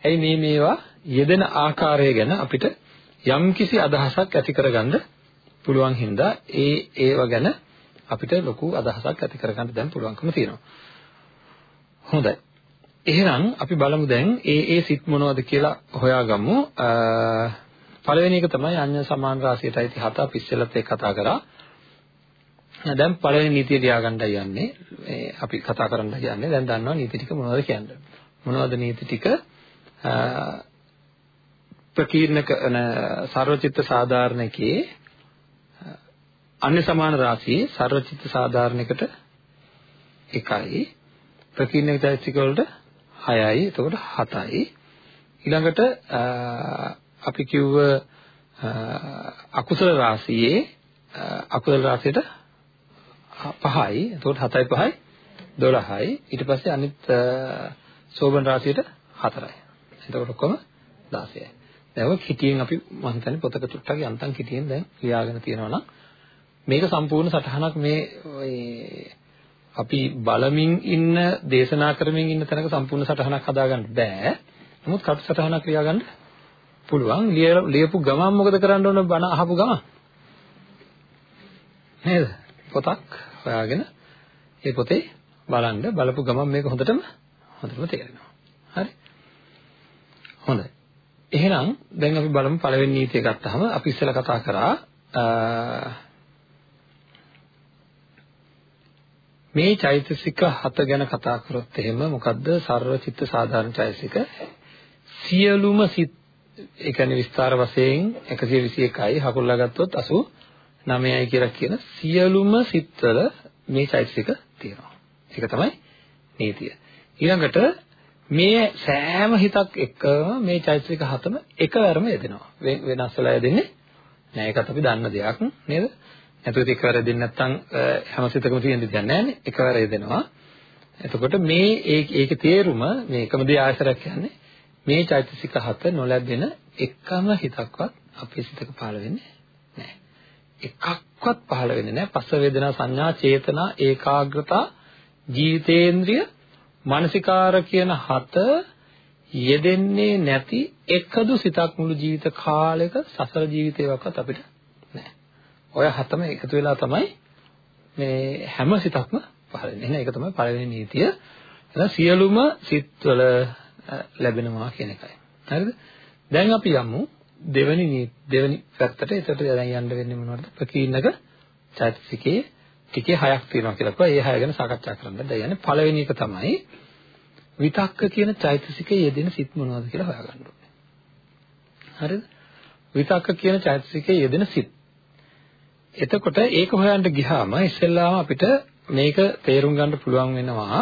ඇයි මේ මේවා යෙදෙන ආකාරය ගැන අපිට යම්කිසි අදහසක් ඇති කරගන්න පුළුවන් හින්දා ඒ ඒව ගැන අපිට ලොකු අදහසක් ඇති කරගන්න දැන් පුළුවන්කම තියෙනවා. හොඳයි. එහෙනම් අපි බලමු දැන් ඒ ඒ සිත් මොනවද කියලා හොයාගමු. පළවෙනි එක තමයි අඤ්ඤ සමාන රාශියටයි 7 අපි ඉස්සෙල්ලත් ඒක කතා කරා. දැන් පළවෙනි නීතිය ලියාගන්නයි යන්නේ. මේ අපි කතා කරන්න යන්නේ. දැන් දන්නවා නීති ටික මොනවද කියන්නේ. මොනවද නීති ටික? ප්‍රකීර්ණක සර්වචිත්ත සාධාරණකේ අන්‍ය සමාන රාශියේ සර්වචිත්ත සාධාරණයකට 1යි. ප්‍රකීර්ණක චෛතසික වලට 6යි. එතකොට 7යි. ඊළඟට අපි කිව්ව අකුසල රාශියේ අකුසල රාශියට 5යි. එතකොට 7යි 5යි 12යි. ඊට පස්සේ අනිත් සෝබන රාශියට 4යි. එතකොට ඔක්කොම 16යි. දැන් ඔය කිටියෙන් අපි මම හිතන්නේ පොතක චුට්ටක් යන්තම් කිටියෙන් දැන් ලියාගෙන තියෙනවා නම් මේක සම්පූර්ණ සටහනක් මේ අපි බලමින් ඉන්න දේශනා කරමින් ඉන්න තැනක සම්පූර්ණ සටහනක් හදාගන්න බෑ. නමුත් කටු සටහනක් ලියාගන්න පුළුවන්. ලියපු ගමන් මොකද කරන්න ඕන බණ අහපු ගමන්? නේද? පොතක් හොයාගෙන ඒ පොතේ බලන්න බලපු ගමන් මේක හොඳටම හොඳටම තේරෙනවා. හරි? හොඳයි. එහෙනම් දැන් අපි බලමු පළවෙනි නීතිය ගත්තාම අපි ඉස්සෙල්ලා කතා කරා මේ චෛතසික හත ගැන කතා කරොත් එහෙම මොකද්ද සර්ව චිත්ත සාධාරණ චෛතසික සියලුම සිත් ඒ කියන්නේ විස්තර වශයෙන් 121යි හකුල්ලා ගත්තොත් 89යි කියලා කියන සියලුම සිත්වල මේ චෛතසික තියෙනවා. ඒක තමයි නීතිය. ඊළඟට මේ සෑම හිතක් එක්කම මේ චෛතසික හතම එකවරම යෙදෙනවා. වෙනස් වෙලා යෙදෙන්නේ නෑ. ඒකත් අපි දන්න දෙයක් නේද? නැතුව එකවර යෙදෙන්නේ නැත්නම් හැම සිතකම තියෙන දෙයක් නෑනේ. එකවර යෙදෙනවා. එතකොට මේ ඒකේ තේරුම මේ එකම දේ ආයතරයක් කියන්නේ මේ චෛතසික හත නොලැබෙන එකම හිතක්වත් අපේ සිතක පහළ වෙන්නේ නැහැ. එකක්වත් පහළ වෙන්නේ නැහැ. පස්ස වේදනා සංඥා චේතනා ඒකාග්‍රතා ජීවිතේන්ද්‍රිය මානසිකාර කියන හත යෙදෙන්නේ නැති එකදු සිතක් මුළු ජීවිත කාලෙක සසර ජීවිතේවත් අපිට නැහැ. ඔය හතම එකතු වෙලා තමයි මේ හැම සිතක්ම පහළ වෙන්නේ. එහෙනම් ඒක තමයි පළවෙනි නීතිය. එහෙනම් සියලුම සිත්වල ලැබෙනවා කියන එකයි. හරිද? දැන් අපි යමු දෙවෙනි දෙවෙනි පැත්තට. ඒකට දැන් යන්න වෙන්නේ මොනවද? ප්‍රකීර්ණක චෛතසිකයේ ටිකේ හයක් තියෙනවා කියලා කිව්වා. ඒ හය ගැන සාකච්ඡා කරන්න. දැන් යන්නේ පළවෙනි එක තමයි විතක්ක කියන චෛතසිකයේ යෙදෙන සිත් මොනවද කියලා හොයාගන්න ඕනේ. හරිද? විතක්ක කියන චෛතසිකයේ යෙදෙන සිත්. එතකොට ඒක හොයන්න ගියාම ඉස්සෙල්ලාම අපිට මේක තේරුම් ගන්න පුළුවන් වෙනවා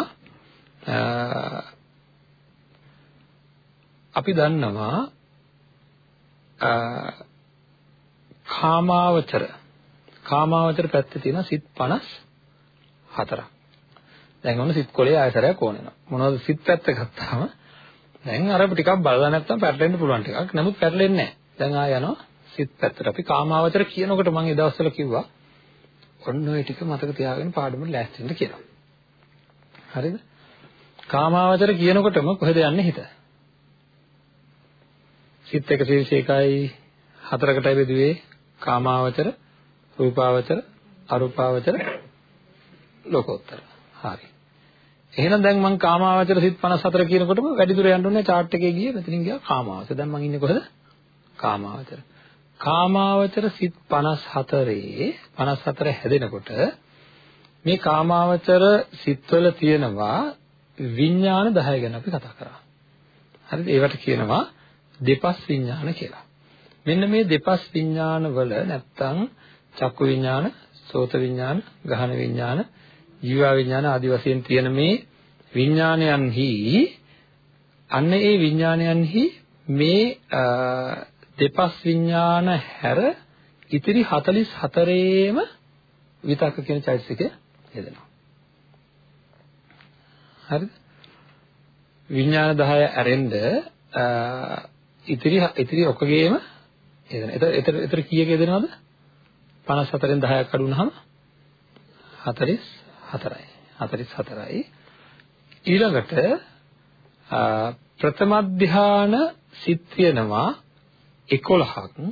අපි දන්නවා කාමාවචර කාමාවචර පැත්තේ තියෙන සිත් 54ක්. දැන් ඔන්න සිත් කොලේ ආයතරයක් ඕනෙනවා. මොනවද සිත් පැත්ත ගත්තාම දැන් අර ටිකක් බලලා නැත්තම් පැටලෙන්න පුළුවන් ටිකක්. නමුත් පැටලෙන්නේ නැහැ. දැන් ආය යනවා සිත් පැත්තට. අපි කාමාවචර කියනකොට මම ඒ දවස්වල කිව්වා ඔන්න ඔය ටික මතක තියාගෙන පාඩමට ලෑස්ති වෙන්න කියලා. හරිද? කාමාවචර කියනකොටම කොහෙද යන්නේ හිත? සිත් 121යි හතරකටයි බෙදුවේ කාමාවචර, රූපාවචර, අරූපාවචර, ලෝකෝත්තර. හරි. එහෙනම් දැන් මම කාමාවචර සිත් 54 කියනකොටම වැඩි දුර යන්න ඕනේ chart එකේ ගියේ මෙතනින් ගියා කාමාවචර. දැන් මම ඉන්නේ කොහෙද? කාමාවචර. කාමාවචර සිත් 54 54 හැදෙනකොට මේ කාමාවචර සිත්වල තියෙනවා විඥාන 10 ගැන අපි කතා කරා. හරිද? ඒවට කියනවා දෙපස් විඥාන කියලා. මෙන්න මේ දෙපස් විඥාන වල නැත්තම් චක්කු විඥාන, සෝත විඥාන, ගහන විඥාන, ජීව විඥාන ආදී වශයෙන් තියෙන මේ විඥානයන්හි අන්න ඒ විඥානයන්හි මේ දෙපස් විඥාන හැර ඉතිරි 44ේම විතක්ක කියන චෛතසිකය යෙදෙනවා. හරිද? විඥාන 10 ඇරෙන්න ඉතිරි ඉතිරි ඔකගේම එතන එතන එතන කීයක එදෙනවද 54න් 10ක් අඩු වුනහම 44යි 44යි ඊළඟට ප්‍රථම ධාන සිත් වෙනවා 11ක්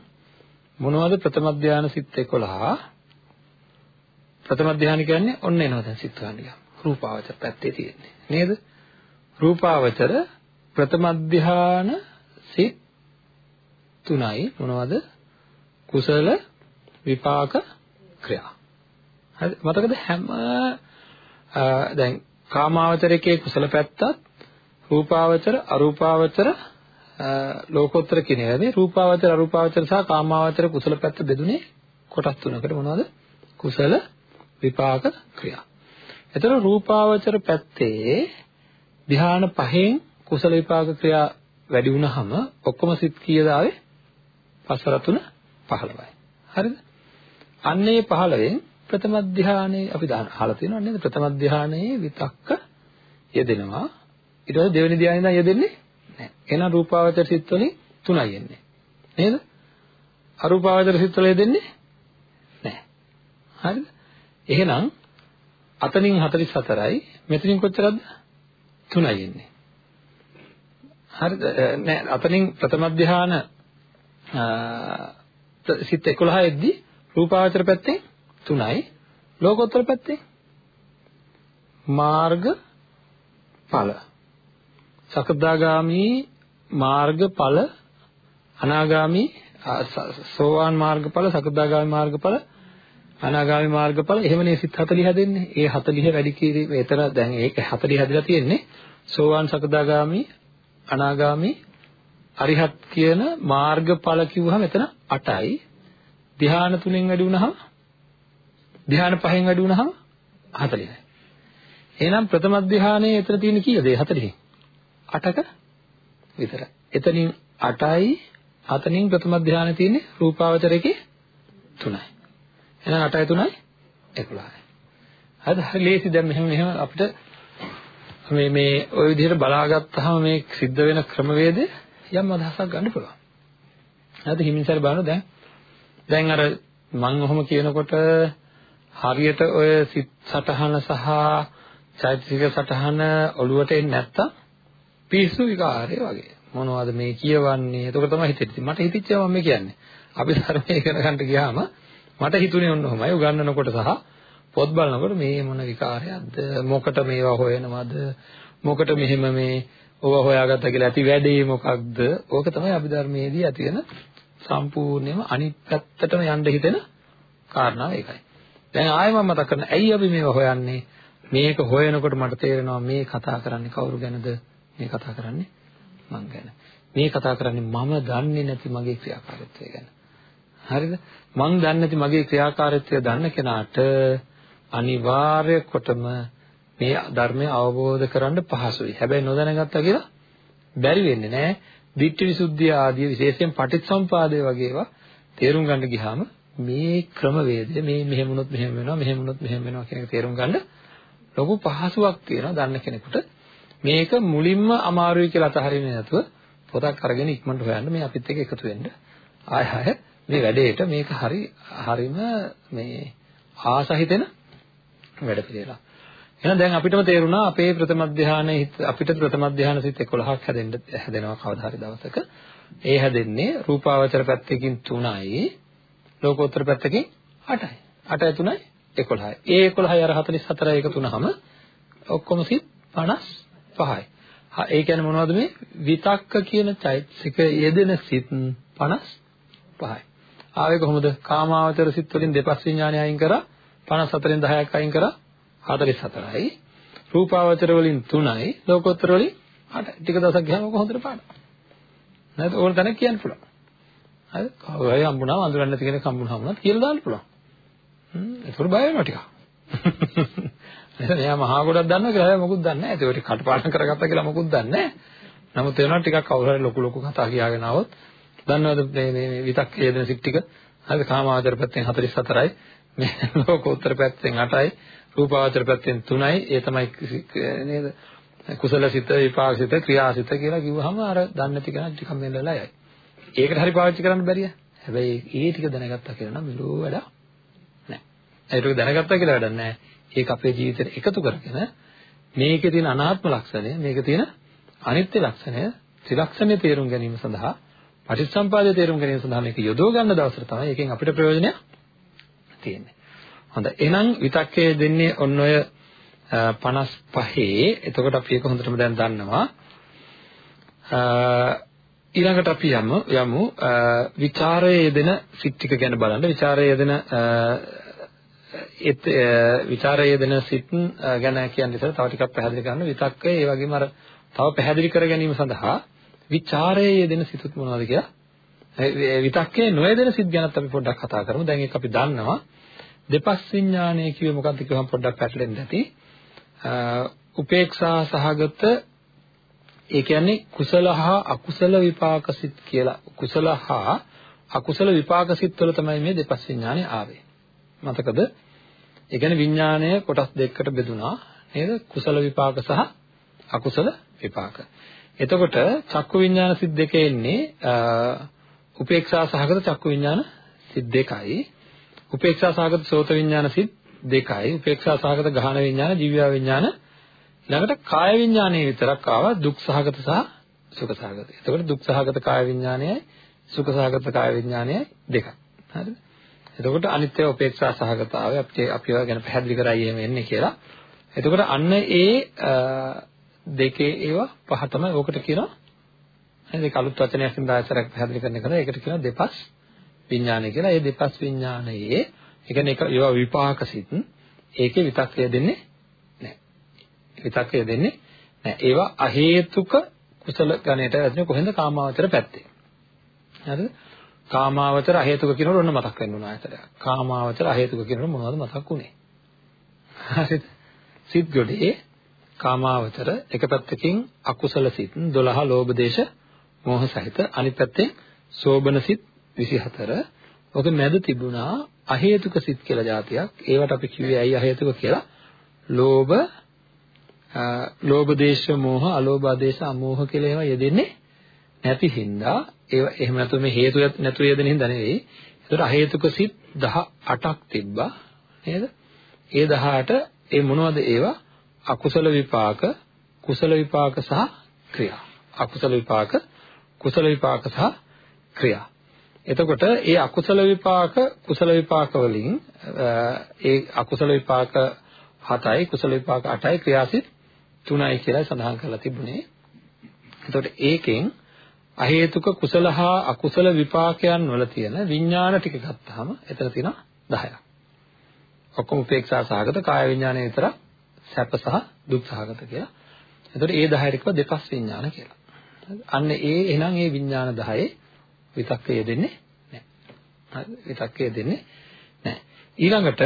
මොනවද ප්‍රථම ධාන සිත් 11 ප්‍රථම ධාන කියන්නේ ඔන්න එනවා දැන් සිත් ගන්න රූපාවචර පැත්තේ තියෙන්නේ. නේද? රූපාවචර ප්‍රථම ධාන සිත් තුනයි. මොනවද? කුසල විපාක ක්‍රියා. හරි මතකද හැම දැන් කාමාවචරයේ කුසල පැත්තත් රූපාවචර අරූපාවචර ලෝකෝත්තර කියන ඒවානේ රූපාවචර අරූපාවචර සහ කාමාවචර කුසල පැත්ත බෙදුනේ කොටස් තුනකට මොනවද? කුසල විපාක ක්‍රියා. එතන රූපාවචර පැත්තේ ධ්‍යාන පහෙන් කුසල විපාක ක්‍රියා වැඩි වුණාම ඔක්කොම සිත් කීයද ආවේ? පස්වර තුන 15යි. හරිද? අන්නේ 15න් ප්‍රථම ධ්‍යානයේ අපි අහලා තියෙනවා නේද? ප්‍රථම ධ්‍යානයේ විතක්ක යෙදෙනවා. ඊට පස්සේ දෙවෙනි ධ්‍යානෙ ඉඳන් යෙදෙන්නේ නැහැ. එහෙනම් රූපාවචර සිත් වලින් තුනයි එන්නේ. නේද? අරූපාවචර සිත් වල යෙදෙන්නේ නැහැ. හරිද? එහෙනම් අතනින් 44යි මෙතනින් කොච්චරද? 3යි එන්නේ. හරිද? නෑ අතනින් ප්‍රථම ධ්‍යාන සිත් 11 එද්දි රූපාවචර පැත්තෙන් 3යි ලෝකෝත්තර පැත්තෙන් මාර්ග ඵල සකදාගාමි මාර්ග ඵල අනාගාමි සෝවාන් මාර්ගඵල සකදාගාමි මාර්ගඵල අනාගාමි මාර්ගඵල එහෙමනේ සිත් 40 හැදෙන්නේ. ඒ 40 වැඩි කිරීම එතන දැන් ඒක 40 හැදලා තියෙන්නේ සෝවාන් සකදාගාමි අනාගාමි අරිහත් කියන මාර්ගඵල කිව්වහම එතන 8යි. ධ්‍යාන තුනෙන් වැඩි වුණාම ධ්‍යාන පහෙන් වැඩි වුණාම 40යි. එහෙනම් ප්‍රථම ධ්‍යානයේ එතන තියෙන කීයද 40? 8ක විතරයි. එතනින් 8යි අතනින් ප්‍රථම ධ්‍යානෙ තියෙන්නේ රූපාවචරයේ 3යි. එහෙනම් 8යි 3යි 11යි. හරිද? හරි ලේසි දැන් මෙහෙම මෙහෙම අපිට මේ මේ ওই විදිහට බලාගත්තාම මේ සිද්ධ වෙන ක්‍රමවේදය යම් අදහසක් ගන්න පුළුවන්. හරිද? හිමින්සාර බලන්න දැන් දැන් අර මම ඔහොම කියනකොට හරියට ඔය සිත් සටහන සහ චෛතසික සටහන ඔළුවට එන්නේ නැත්තම් පිස්සු විකාරය වගේ. මොනවද මේ කියවන්නේ? එතකොට තමයි හිතෙන්නේ. මට හිතෙච්චා මම මේ කියන්නේ. අපි ධර්මයේ ඉගෙන ගන්නට ගියාම මට හිතුනේ ඔන්න ඔහමයි උගන්වනකොට සහ පොත් බලනකොට මේ මොන විකාරයක්ද? මොකට මේවා හොයනවද? මොකට මෙහෙම මේ ඕවා හොයාගත්තා කියලා ඇති වැඩේ මොකක්ද? ඕක තමයි අභිධර්මයේදී ඇති වෙන සම්පූර්ණයෙන්ම අනිත් පැත්තටම යන්න හිතෙන කාරණාව ඒකයි. දැන් ආයෙ මම මතක් කරන ඇයි අපි මේවා හොයන්නේ? මේක හොයනකොට මට තේරෙනවා මේ කතා කරන්නේ කවුරු ගැනද? මේ කතා කරන්නේ මං ගැන. මේ කතා කරන්නේ මම දන්නේ නැති මගේ ක්‍රියාකාරීත්වය ගැන. හරිද? මං දන්නේ නැති මගේ ක්‍රියාකාරීත්වය දන්න කෙනාට අනිවාර්ය කොටම මේ ධර්මය අවබෝධ කරගන්න පහසුයි. හැබැයි නොදැනගත්තා කියලා බැරි වෙන්නේ නැහැ. දිට්ඨි විසුද්ධිය ආදී විශේෂයෙන් පටිච්චසම්පාදය වගේ ඒවා තේරුම් ගන්න ගියාම මේ ක්‍රමවේදය මේ මෙහෙම වුණොත් මෙහෙම වෙනවා මෙහෙම වුණොත් මෙහෙම වෙනවා කියන එක තේරුම් ගන්න ලොකු පහසුවක් තියෙනවා දන්න කෙනෙකුට මේක මුලින්ම අමාරුයි කියලා අතහරින්නේ නැතුව පොතක් අරගෙන ඉක්මනට හොයන්න මේ අපිත් එක්ක එකතු වෙන්න ආය ආය මේ වැඩේට මේක හරි හරිම මේ ආසහිතෙන වැඩ පිළිවෙලක්. එහෙනම් දැන් අපිටම තේරුණා අපේ ප්‍රථම ධානයේ අපිට ප්‍රථම ධාන සිත් 11ක් හැදෙන්න හැදෙනවා කවදා හරි දවසක. ඒ හැදෙන්නේ රූපාවචර පැත්තකින් 3යි ලෝකෝත්තර පැත්තකින් 8යි. 8යි 3යි 11යි. ඒ 11යි අර 44 එකතු වුනහම ඔක්කොම සිත් 50 5යි. ඒ කියන්නේ මොනවද මේ විතක්ක කියන චෛතසික යෙදෙන සිත් 55යි. ආවේ කොහොමද? කාමාවචර සිත් වලින් දෙපස් විඥානය අයින් කරා 54න් 10ක් අයින් කරා 44යි. රූපාවචර වලින් 3යි, ලෝකෝත්තර වලින් 8යි. ටික දවසක් ගියාම ඔක හොඳට පාඩම්. නේද? ඕන තැනක් කියන්න පුළුවන්. හරි? කවුරුහරි හම්බුනම අඳුරන්නේ නැති කෙනෙක් හම්බුනම වුණත් කියලා දාන්න පුළුවන්. හ්ම් ඒකට බය වෙනවා ටිකක්. නේද? එයා මහා ගොඩක් දන්නවා කියලා හැබැයි මොකුත් දන්නේ නැහැ. ඒක කටපාඩම් කරගත්තා කියලා මොකුත් දන්නේ නැහැ. නමුත් ඒනවා ටිකක් කවුරු හරි ලොකු ලොකු කතා කියාගෙන આવොත් දන්නවද මේ මේ විතක් හේදෙන සික් ටික? හරි කාමාවචර පැත්තෙන් 44යි, මේ ලෝකෝත්තර පැත්තෙන් 8යි, රූපාවචර පැත්තෙන් 3යි. ඒ තමයි නේද? කුසල සිත, විපාක සිත, ක්‍රියා සිත කියලා කිව්වහම අර දන්නේ නැති කෙනා ටිකක් මෙල්ලලා යයි. ඒකට හරි පාවිච්චි කරන්න බැරිය. හැබැයි ඒ ටික දැනගත්තා කියලා නම් මෙලෝ වැඩ නැහැ. ඒක දැනගත්තා කියලා වැඩක් නැහැ. ඒක අපේ ජීවිතේට එකතු කරගෙන මේකේ තියෙන අනාත්ම ලක්ෂණය, මේකේ තියෙන අනිත්‍ය ලක්ෂණය, ත්‍රිලක්ෂණය තේරුම් ගැනීම සඳහා පටිච්චසම්පාදය තේරුම් ගැනීම සඳහා මේක යොදව ගන්න දවසට තමයි එකෙන් අපිට ප්‍රයෝජනය තියෙන්නේ. හොඳයි. එහෙනම් විතක්කේ දෙන්නේ ඔන්න ඔය 55 එතකොට අපි ඒක හොඳටම දැන් දන්නවා. ඊළඟට අපි යමු යමු විචාරයේ යෙදෙන සිත් ටික ගැන බලන්න. විචාරයේ යෙදෙන ඒත් විචාරයේ දෙන සිත් ගැන කියන්නේ ඉතින් තව ටිකක් පැහැදිලි කරන්න විතක්කය ඒ වගේම අර තව පැහැදිලි කර ගැනීම සඳහා විචාරයේ දෙන සිතුත් මොනවද කියලා විතක්කේ නොයදෙන සිත් ගැනත් අපි පොඩ්ඩක් කතා කරමු. දැන් ඒක අපි දන්නවා. දෙපස් විඥානය කිව්වේ මොකක්ද කියවම පොඩ්ඩක් පැටලෙන්න ඇති. උපේක්ෂා සහගත ඒ කියන්නේ කුසල හා අකුසල විපාක සිත් කියලා. කුසල හා අකුසල විපාක සිත් වල තමයි මේ දෙපස් විඥානය ආවේ. මතකද? ඒ කියන්නේ විඥානය කොටස් දෙකකට බෙදුනා නේද? කුසල විපාක සහ අකුසල විපාක. එතකොට චක්කු විඥාන සිත් දෙක එන්නේ උපේක්ෂා සහගත චක්කු විඥාන සිත් දෙකයි. උපේක්ෂා සහගත සෝත විඥාන සිත් දෙකයි උපේක්ෂා සහගත ගහන විඥාන ජීව විඥාන ඊළඟට කාය විඥානයේ විතරක් ආවා දුක් සහගත සහ සුඛ සහගත. එතකොට දුක් සහගත කාය විඥානයයි සුඛ සහගත කාය විඥානයයි දෙකක්. හරිද? එතකොට අනිත්‍ය උපේක්ෂා සහගතාවය අපි අපි ඒවා ගැන පැහැදිලි කරයි එහෙම එන්නේ කියලා. එතකොට අන්න ඒ දෙකේ ඒවා පහ තමයි ඕකට කියනවා. නේද? ඒක අලුත් වචනයකින් දායසරක් පැහැදිලි කරන එක. ඒකට කියනවා දෙපස් විඥානය කියලා. ඒ දෙපස් විඥානයේ ඒ කියන්නේ ඒක ඒවා විපාක සිත්. ඒකේ විතක්කය දෙන්නේ නැහැ. විතක්කය දෙන්නේ නැහැ. ඒවා අහේතුක කුසල ගණයට ඇතුළේ කොහෙන්ද කාමාවචර පැත්තේ. හරිද? කාමාවචර අහේතුක කියනකොට ඔන්න මතක් වෙන්න උනා ඇතට. කාමාවචර අහේතුක කියනකොට මොනවද මතක් උනේ? හරිද? සිත් ගොඩේ කාමාවචර එක පැත්තකින් අකුසල සිත් 12 ලෝභ දේශ මෝහ සහිත අනිත් පැත්තෙන් සෝබන සිත් 24 ඔක මැද තිබුණා අහේතුක සිත් කියලා જાතියක්. ඒවට අපි කිව්වේ ඇයි අහේතුක කියලා? ලෝභ ලෝභ දේශ මෝහ අලෝභ ආදේශ අමෝහ කියලා ඒවා යෙදෙන්නේ නැති හින්දා ඒව එහෙම නැතු මේ හේතු නැතු යෙදෙන හින්දා නෙවෙයි. ඒතර අහේතුක සිත් 18ක් තිබ්බා නේද? ඒ 18 ඒ මොනවද ඒවා? අකුසල විපාක, කුසල විපාක සහ ක්‍රියා. අකුසල විපාක, කුසල විපාක සහ ක්‍රියා. එතකොට ඒ අකුසල විපාක කුසල විපාක වලින් ඒ අකුසල විපාක 7යි කුසල විපාක 8යි ක්‍රියාසිත 3යි කියලා සඳහන් කරලා තිබුණේ. එතකොට ඒකෙන් අහේතුක කුසල හා අකුසල විපාකයන් වල තියෙන විඥාන ටික ගත්තාම එතන තියෙනවා 10ක්. ඔක්කොම උපේක්ෂා සහගත කාය විඥානය විතර සැප සහ දුක් සහගත කියලා. එතකොට ඒ 10ට කිව්ව දෙපස් විඥාන කියලා. අන්න ඒ එහෙනම් ඒ විඥාන 10 විතක්කය දෙන්නේ නැහැ. හරි විතක්කය දෙන්නේ නැහැ. ඊළඟට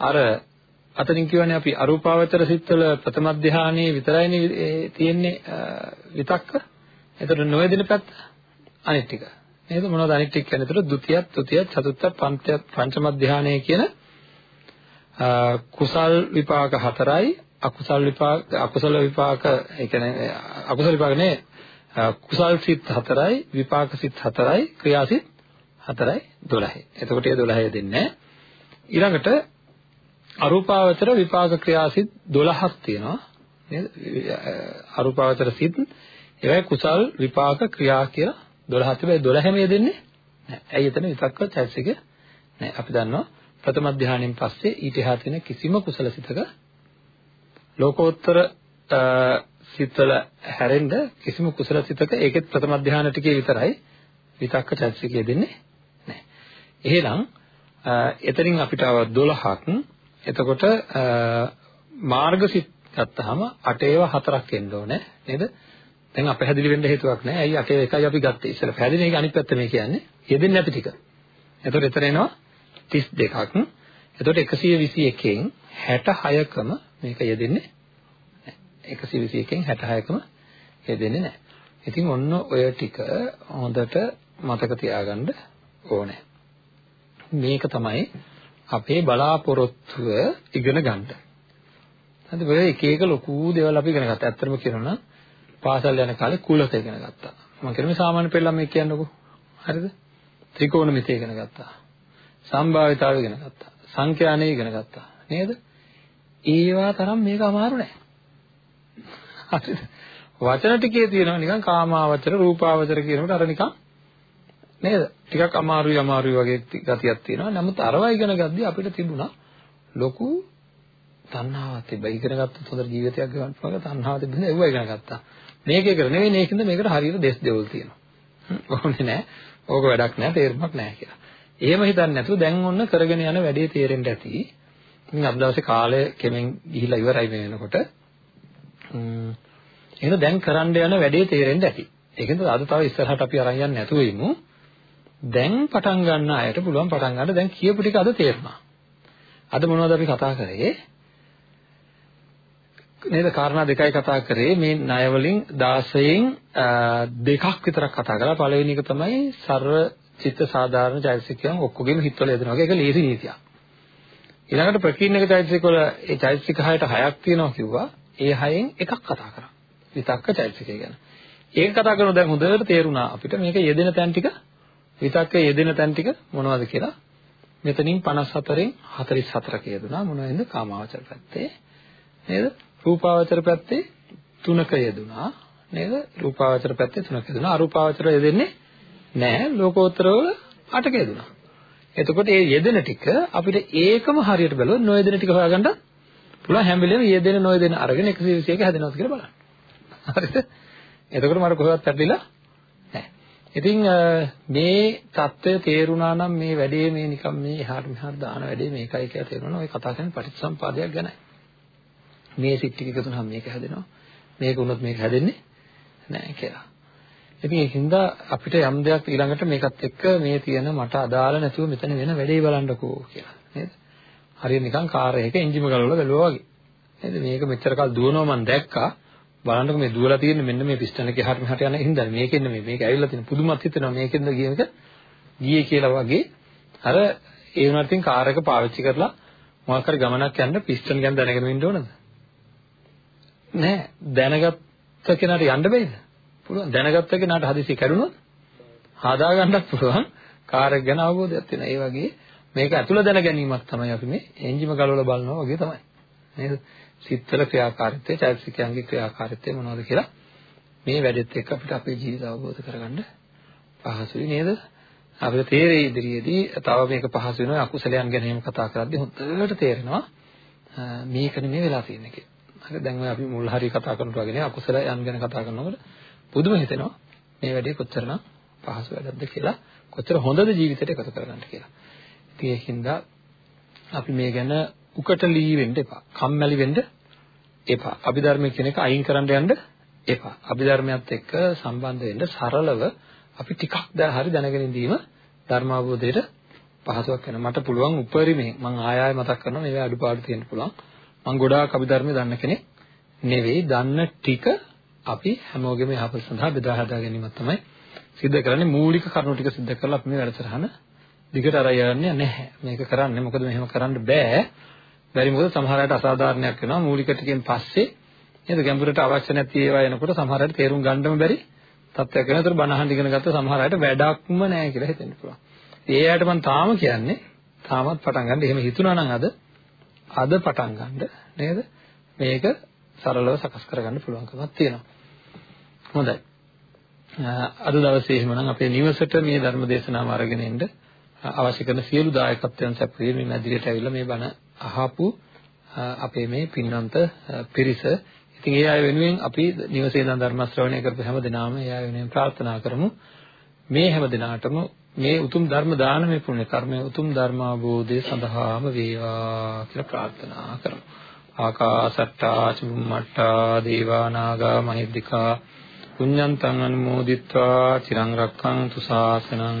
අර අතනින් කියවනේ අපි අරූපාවචර සිත්වල ප්‍රථම ධානයේ විතරයිනේ තියෙන්නේ විතක්ක. එතකොට නොයදින පැත්ත අනිත් ටික. නේද මොනවද අනිත් ටික කියන්නේ? එතකොට ဒုတိ ය, තෘතිය, චතුර්ථ, පංචම පංචම ධානයේ කියන කුසල් විපාක හතරයි අකුසල් විපාක අකුසල විපාක ඒ කියන්නේ අකුසල විපාක නේ කුසල් සිත් හතරයි විපාක සිත් හතරයි ක්‍රියා සිත් හතරයි 12. එතකොට ඒ 12 දෙන්නේ ඊළඟට අරූපාවචර විපාක ක්‍රියා සිත් 12ක් තියෙනවා නේද? අරූපාවචර සිත් ඒවයි කුසල් විපාක ක්‍රියා කියලා 12 තිබේ 12 මේ දෙන්නේ නැහැ. ඇයි එතන විතක්ක චෛතසික නැහැ. අපි දන්නවා ප්‍රථම ධානයෙන් පස්සේ ඊට එහා තියෙන කිසිම කුසල සිතක ලෝකෝත්තර සිතවල හැරෙන්න කිසිම කුසල සිතක ඒකෙත් ප්‍රථම ධානය ටිකේ විතරයි විතක්ක චෛතසිකය දෙන්නේ නැහැ. එහෙනම් එතනින් අපිට ආව 12ක් එතකොට මාර්ගසිත ගත්තාම 8 ඒවා හතරක් එන්න ඕනේ නේද? දැන් අපහැදිලි වෙන්න හේතුවක් නැහැ. ඇයි අටේ එකයි අපි ගත්තේ. ඉස්සෙල්ලා පැහැදිලි එක අනිත් පැත්ත මේ කියන්නේ. යෙදෙන්නේ නැති ටික. එතකොට එතන එනවා 32ක්. එතකොට 121කින් 66කම මේක යෙදෙන්නේ නැහැ. 121කින් 66කම යෙදෙන්නේ නැහැ. ඉතින් ඔන්න ඔය ටික හොඳට මතක තියාගන්න ඕනේ. මේක තමයි අපේ බලාපොරොත්තුව ඉගෙන ගන්න. හරි ඔය එක එක ලොකු දේවල් අපි ඉගෙන ගත්තා. ඇත්තටම කියනවා නම් පාසල් යන කාලේ කුලක ඉගෙන ගත්තා. මම කියන්නේ සාමාන්‍ය පෙළලා මේ කියන්නකෝ. හරිද? ත්‍රිකෝණමිතිය ඉගෙන ගත්තා. සම්භාවිතාව ඉගෙන ගත්තා. සංඛ්‍යානය ඉගෙන ගත්තා. නේද? ඒවා තරම් මේක අමාරු නෑ. හරිද? වචන ටිකේ තියෙනවා නිකන් කාමාවචර රූපාවචර කියනකොට අර නිකන් නේද? ටිකක් අමාරුයි අමාරුයි වගේ ගතියක් තියෙනවා. නමුත් අරවා ඉගෙන ගද්දී අපිට තිබුණා ලොකු තණ්හාවක් තිබ්බා. ඉගෙන ගත්තොත් හොඳ ජීවිතයක් ගන්න පුළුවන් තණ්හාව තිබෙන ඒවා ඉගෙන ගත්තා. මේකේ කර නෙවෙයි මේකින්ද මේකට හරියට දෙස් දෙවල් තියෙනවා. ඕනේ නෑ. ඕක වැඩක් නෑ තේරුමක් නෑ කියලා. එහෙම හිතන්නේ නැතුව දැන් ඔන්න කරගෙන යන වැඩේ තේරෙන්න ඇති. ඉතින් අද දවසේ කාලය කෙමෙන් ගිහිලා ඉවරයි මේ වෙනකොට. එහෙනම් දැන් කරන්න යන වැඩේ තේරෙන්න ඇති. ඒකෙන්ද අද තව ඉස්සරහට අපි අරන් යන්නේ නැතුව ඉමු. දැන් පටන් ගන්න අයට පුළුවන් පටන් ගන්න දැන් කියපු ටික අද තේරුණා. අද මොනවද අපි කතා කරේ? නේද කාරණා දෙකයි කතා කරේ මේ ණය වලින් 16න් දෙකක් විතරක් කතා කරලා පළවෙනි එක තමයි සර්ව චිත්ත සාධාරණ චෛතසිකයන් ඔක්කොගෙම හිතවල යදනවා. ඒක ලේසි නීතියක්. ඊළඟට ප්‍රකීර්ණක චෛතසික වල ඒ චෛතසික හයට හයක් තියෙනවා කිව්වා. ඒ හයෙන් එකක් කතා කරා. විතක්ක චෛතසිකය ගැන. ඒක කතා කරනකොට දැන් හොඳට තේරුණා අපිට මේක යෙදෙන තැන් ටික විතක්ක යෙදෙන තැන් ටික මොනවද කියලා. මෙතනින් 54න් 44ක යෙදුනා මොනවෙන්ද කාමාවචර පැත්තේ නේද? රූපාවචර පැත්තේ තුනක යෙදුනා නේද? රූපාවචර පැත්තේ තුනක යෙදුනා. අරූපාවචර යෙදෙන්නේ නැහැ. ලෝකෝත්තර වල අටක යෙදුනා. එතකොට මේ යෙදෙන ටික අපිට ඒකම හරියට බැලුවොත් නොයෙදෙන ටික හොයාගන්න පුළුවන් හැම වෙලෙම ඊයදෙන නොයදෙන අරගෙන 121 හැදෙනවද කියලා බලන්න. හරිද? එතකොට මට කොහෙවත් ඇටලිලා නැහැ. ඉතින් මේ தত্ত্বය තේරුණා නම් මේ වැඩේ මේ නිකම් මේ එහාට මෙහාට දාන වැඩේ මේකයි කියලා තේරුණා. ඔය කතා කරන්නේ පටිච්චසම්පාදයක් ගැනයි. මේ සිත් ටික එකතු නම් මේක හැදෙනවා. මේක වුණොත් මේක හැදෙන්නේ නැහැ කියලා. ඉතින් ඒකින්ද අපිට යම් දෙයක් ඊළඟට මේකත් එක්ක මේ තියෙන මට අදාළ නැතුව මෙතන වෙන වැඩේ බලන්නකෝ කියලා. නේද? හරියට නිකන් කාර් එකක එන්ජිම ගලවලා බැලුවා වගේ. නේද? මේක මෙච්චර කල් දුවනවා මම දැක්කා. බලන්නකො මේ දුවලා තියෙන්නේ මෙන්න මේ පිස්ටන් එක එහාට මෙහාට යන හින්දා මේකෙන් මේ මේක ඇවිල්ලා තියෙන පුදුමත් හිතෙනවා මේකෙන්ද ගියේක ගියේ කියලා වගේ අර ඒ වුණාට ඉතින් කාර් එක පාවිච්චි කරලා මොකක් හරි ගමනක් යන්න පිස්ටන් ගැන දැනගෙන ඉන්න ඕනද? නෑ දැනගත්ත කෙනාට යන්න බෑද? පුළුවන් දැනගත්ත කෙනාට හදිසි කැඩුනොත් හදා ගන්නත් පුළුවන් කාර් එක ගැන අවබෝධයක් තියෙනවා. ඒ වගේ මේක ඇතුළ දැන ගැනීමක් තමයි අපි මේ එන්ජිම ගලවලා බලනවා වගේ තමයි. නේද? සිත්තල ක්‍රියාකාරීත්වය, චෛතසිකයන්ගේ ක්‍රියාකාරීත්වය මොනවද කියලා මේ වැඩෙත් එක්ක අපිට අපේ ජීවිත අවබෝධ කරගන්න පහසුයි නේද? අපිට තේරෙයි ඉදිරියේදී තව මේක පහසු වෙනවා අකුසලයන් ගැන එහෙම කතා කරද්දී හොඳට තේරෙනවා මේක නෙමෙයි වෙලා තියෙන්නේ කියලා. හරි දැන් ඔය අපි මුල් හරිය කතා කරනකොට වගේ නේ අකුසලයන් ගැන කතා කරනකොට පුදුම හිතෙනවා මේ වැඩේ කොච්චරනම් පහසු වැඩක්ද කියලා කොච්චර හොඳද ජීවිතයට එකතු කරගන්න කියලා. ඉතින් ඒකින්ද අපි මේ ගැන උකට ලී වෙන්න එපා. කම්මැලි වෙන්න එපා. අභිධර්මය කියන එක අයින් කරන්න යන්න එපා. අභිධර්මයත් එක්ක සම්බන්ධ වෙන්න සරලව අපි ටිකක් දැන් හරි දැනගෙන ඉඳීම ධර්මාවබෝධයට පහසුවක් වෙනවා. මට පුළුවන් උපරිමයෙන් මම ආය ආය මතක් කරනවා මේවා අඩුපාඩු තියෙන්න පුළුවන්. මම ගොඩාක් අභිධර්මය දන්න කෙනෙක් නෙවෙයි. දන්න ටික අපි හැමෝගෙම යහපත සඳහා බෙදා හදා ගැනීමක් තමයි සිද්ධ කරන්නේ. මූලික කරුණු ටික සිද්ධ කරලා අපි මේ වැඩසටහන දිගට අරගෙන යන්නේ නැහැ. මේක කරන්නේ මොකද මෙහෙම කරන්න බෑ. බැරි මොකද සමහර අයට අසාධාරණයක් වෙනවා. මූලික ටිකෙන් පස්සේ නේද ගැඹුරට අවශ්‍ය නැති ඒවා එනකොට සමහර අයට තේරුම් ගන්නම බැරි තත්ත්වයක් වෙනවා. ඒතර බණ අහන්න ඉගෙන ගත්ත සමහර අයට වැඩක්ම නැහැ කියලා හිතෙන්න පුළුවන්. ඒ අයට මම තාම කියන්නේ තාමත් පටන් ගන්න. එහෙම හිතුණා නම් අද අද පටන් ගන්න නේද? මේක සරලව සකස් කරගන්න පුළුවන්කමක් තියෙනවා. හොඳයි. අද දවසේ එහෙමනම් අපේ නිවසට මේ ධර්ම දේශනාව අරගෙන එන්න අවශ්‍ය කරන සියලු දායකත්වයන් සැපයීම මේ මැදිරියට ඇවිල්ලා මේ බණ අහපු අපේ මේ පින්වන්ත පිරිස ඉතින් ඒ අය වෙනුවෙන් අපි නිවසේ ඉඳන් ධර්ම ශ්‍රවණය කරපු හැම දිනම ඒ අය වෙනුවෙන් ප්‍රාර්ථනා කරමු මේ හැම දිනාටම මේ උතුම් ධර්ම දානමය පුණ්‍ය කර්මය උතුම් ධර්මාභෝධය සඳහාම වේවා කියලා ප්‍රාර්ථනා කරමු. ආකාසට්ටා චුම්මට්ටා දේවා නාග මහිද්దికා පුඤ්ඤන්තං අනුමෝදිත්වා චිරං රක්ඛන්තු ශාසනං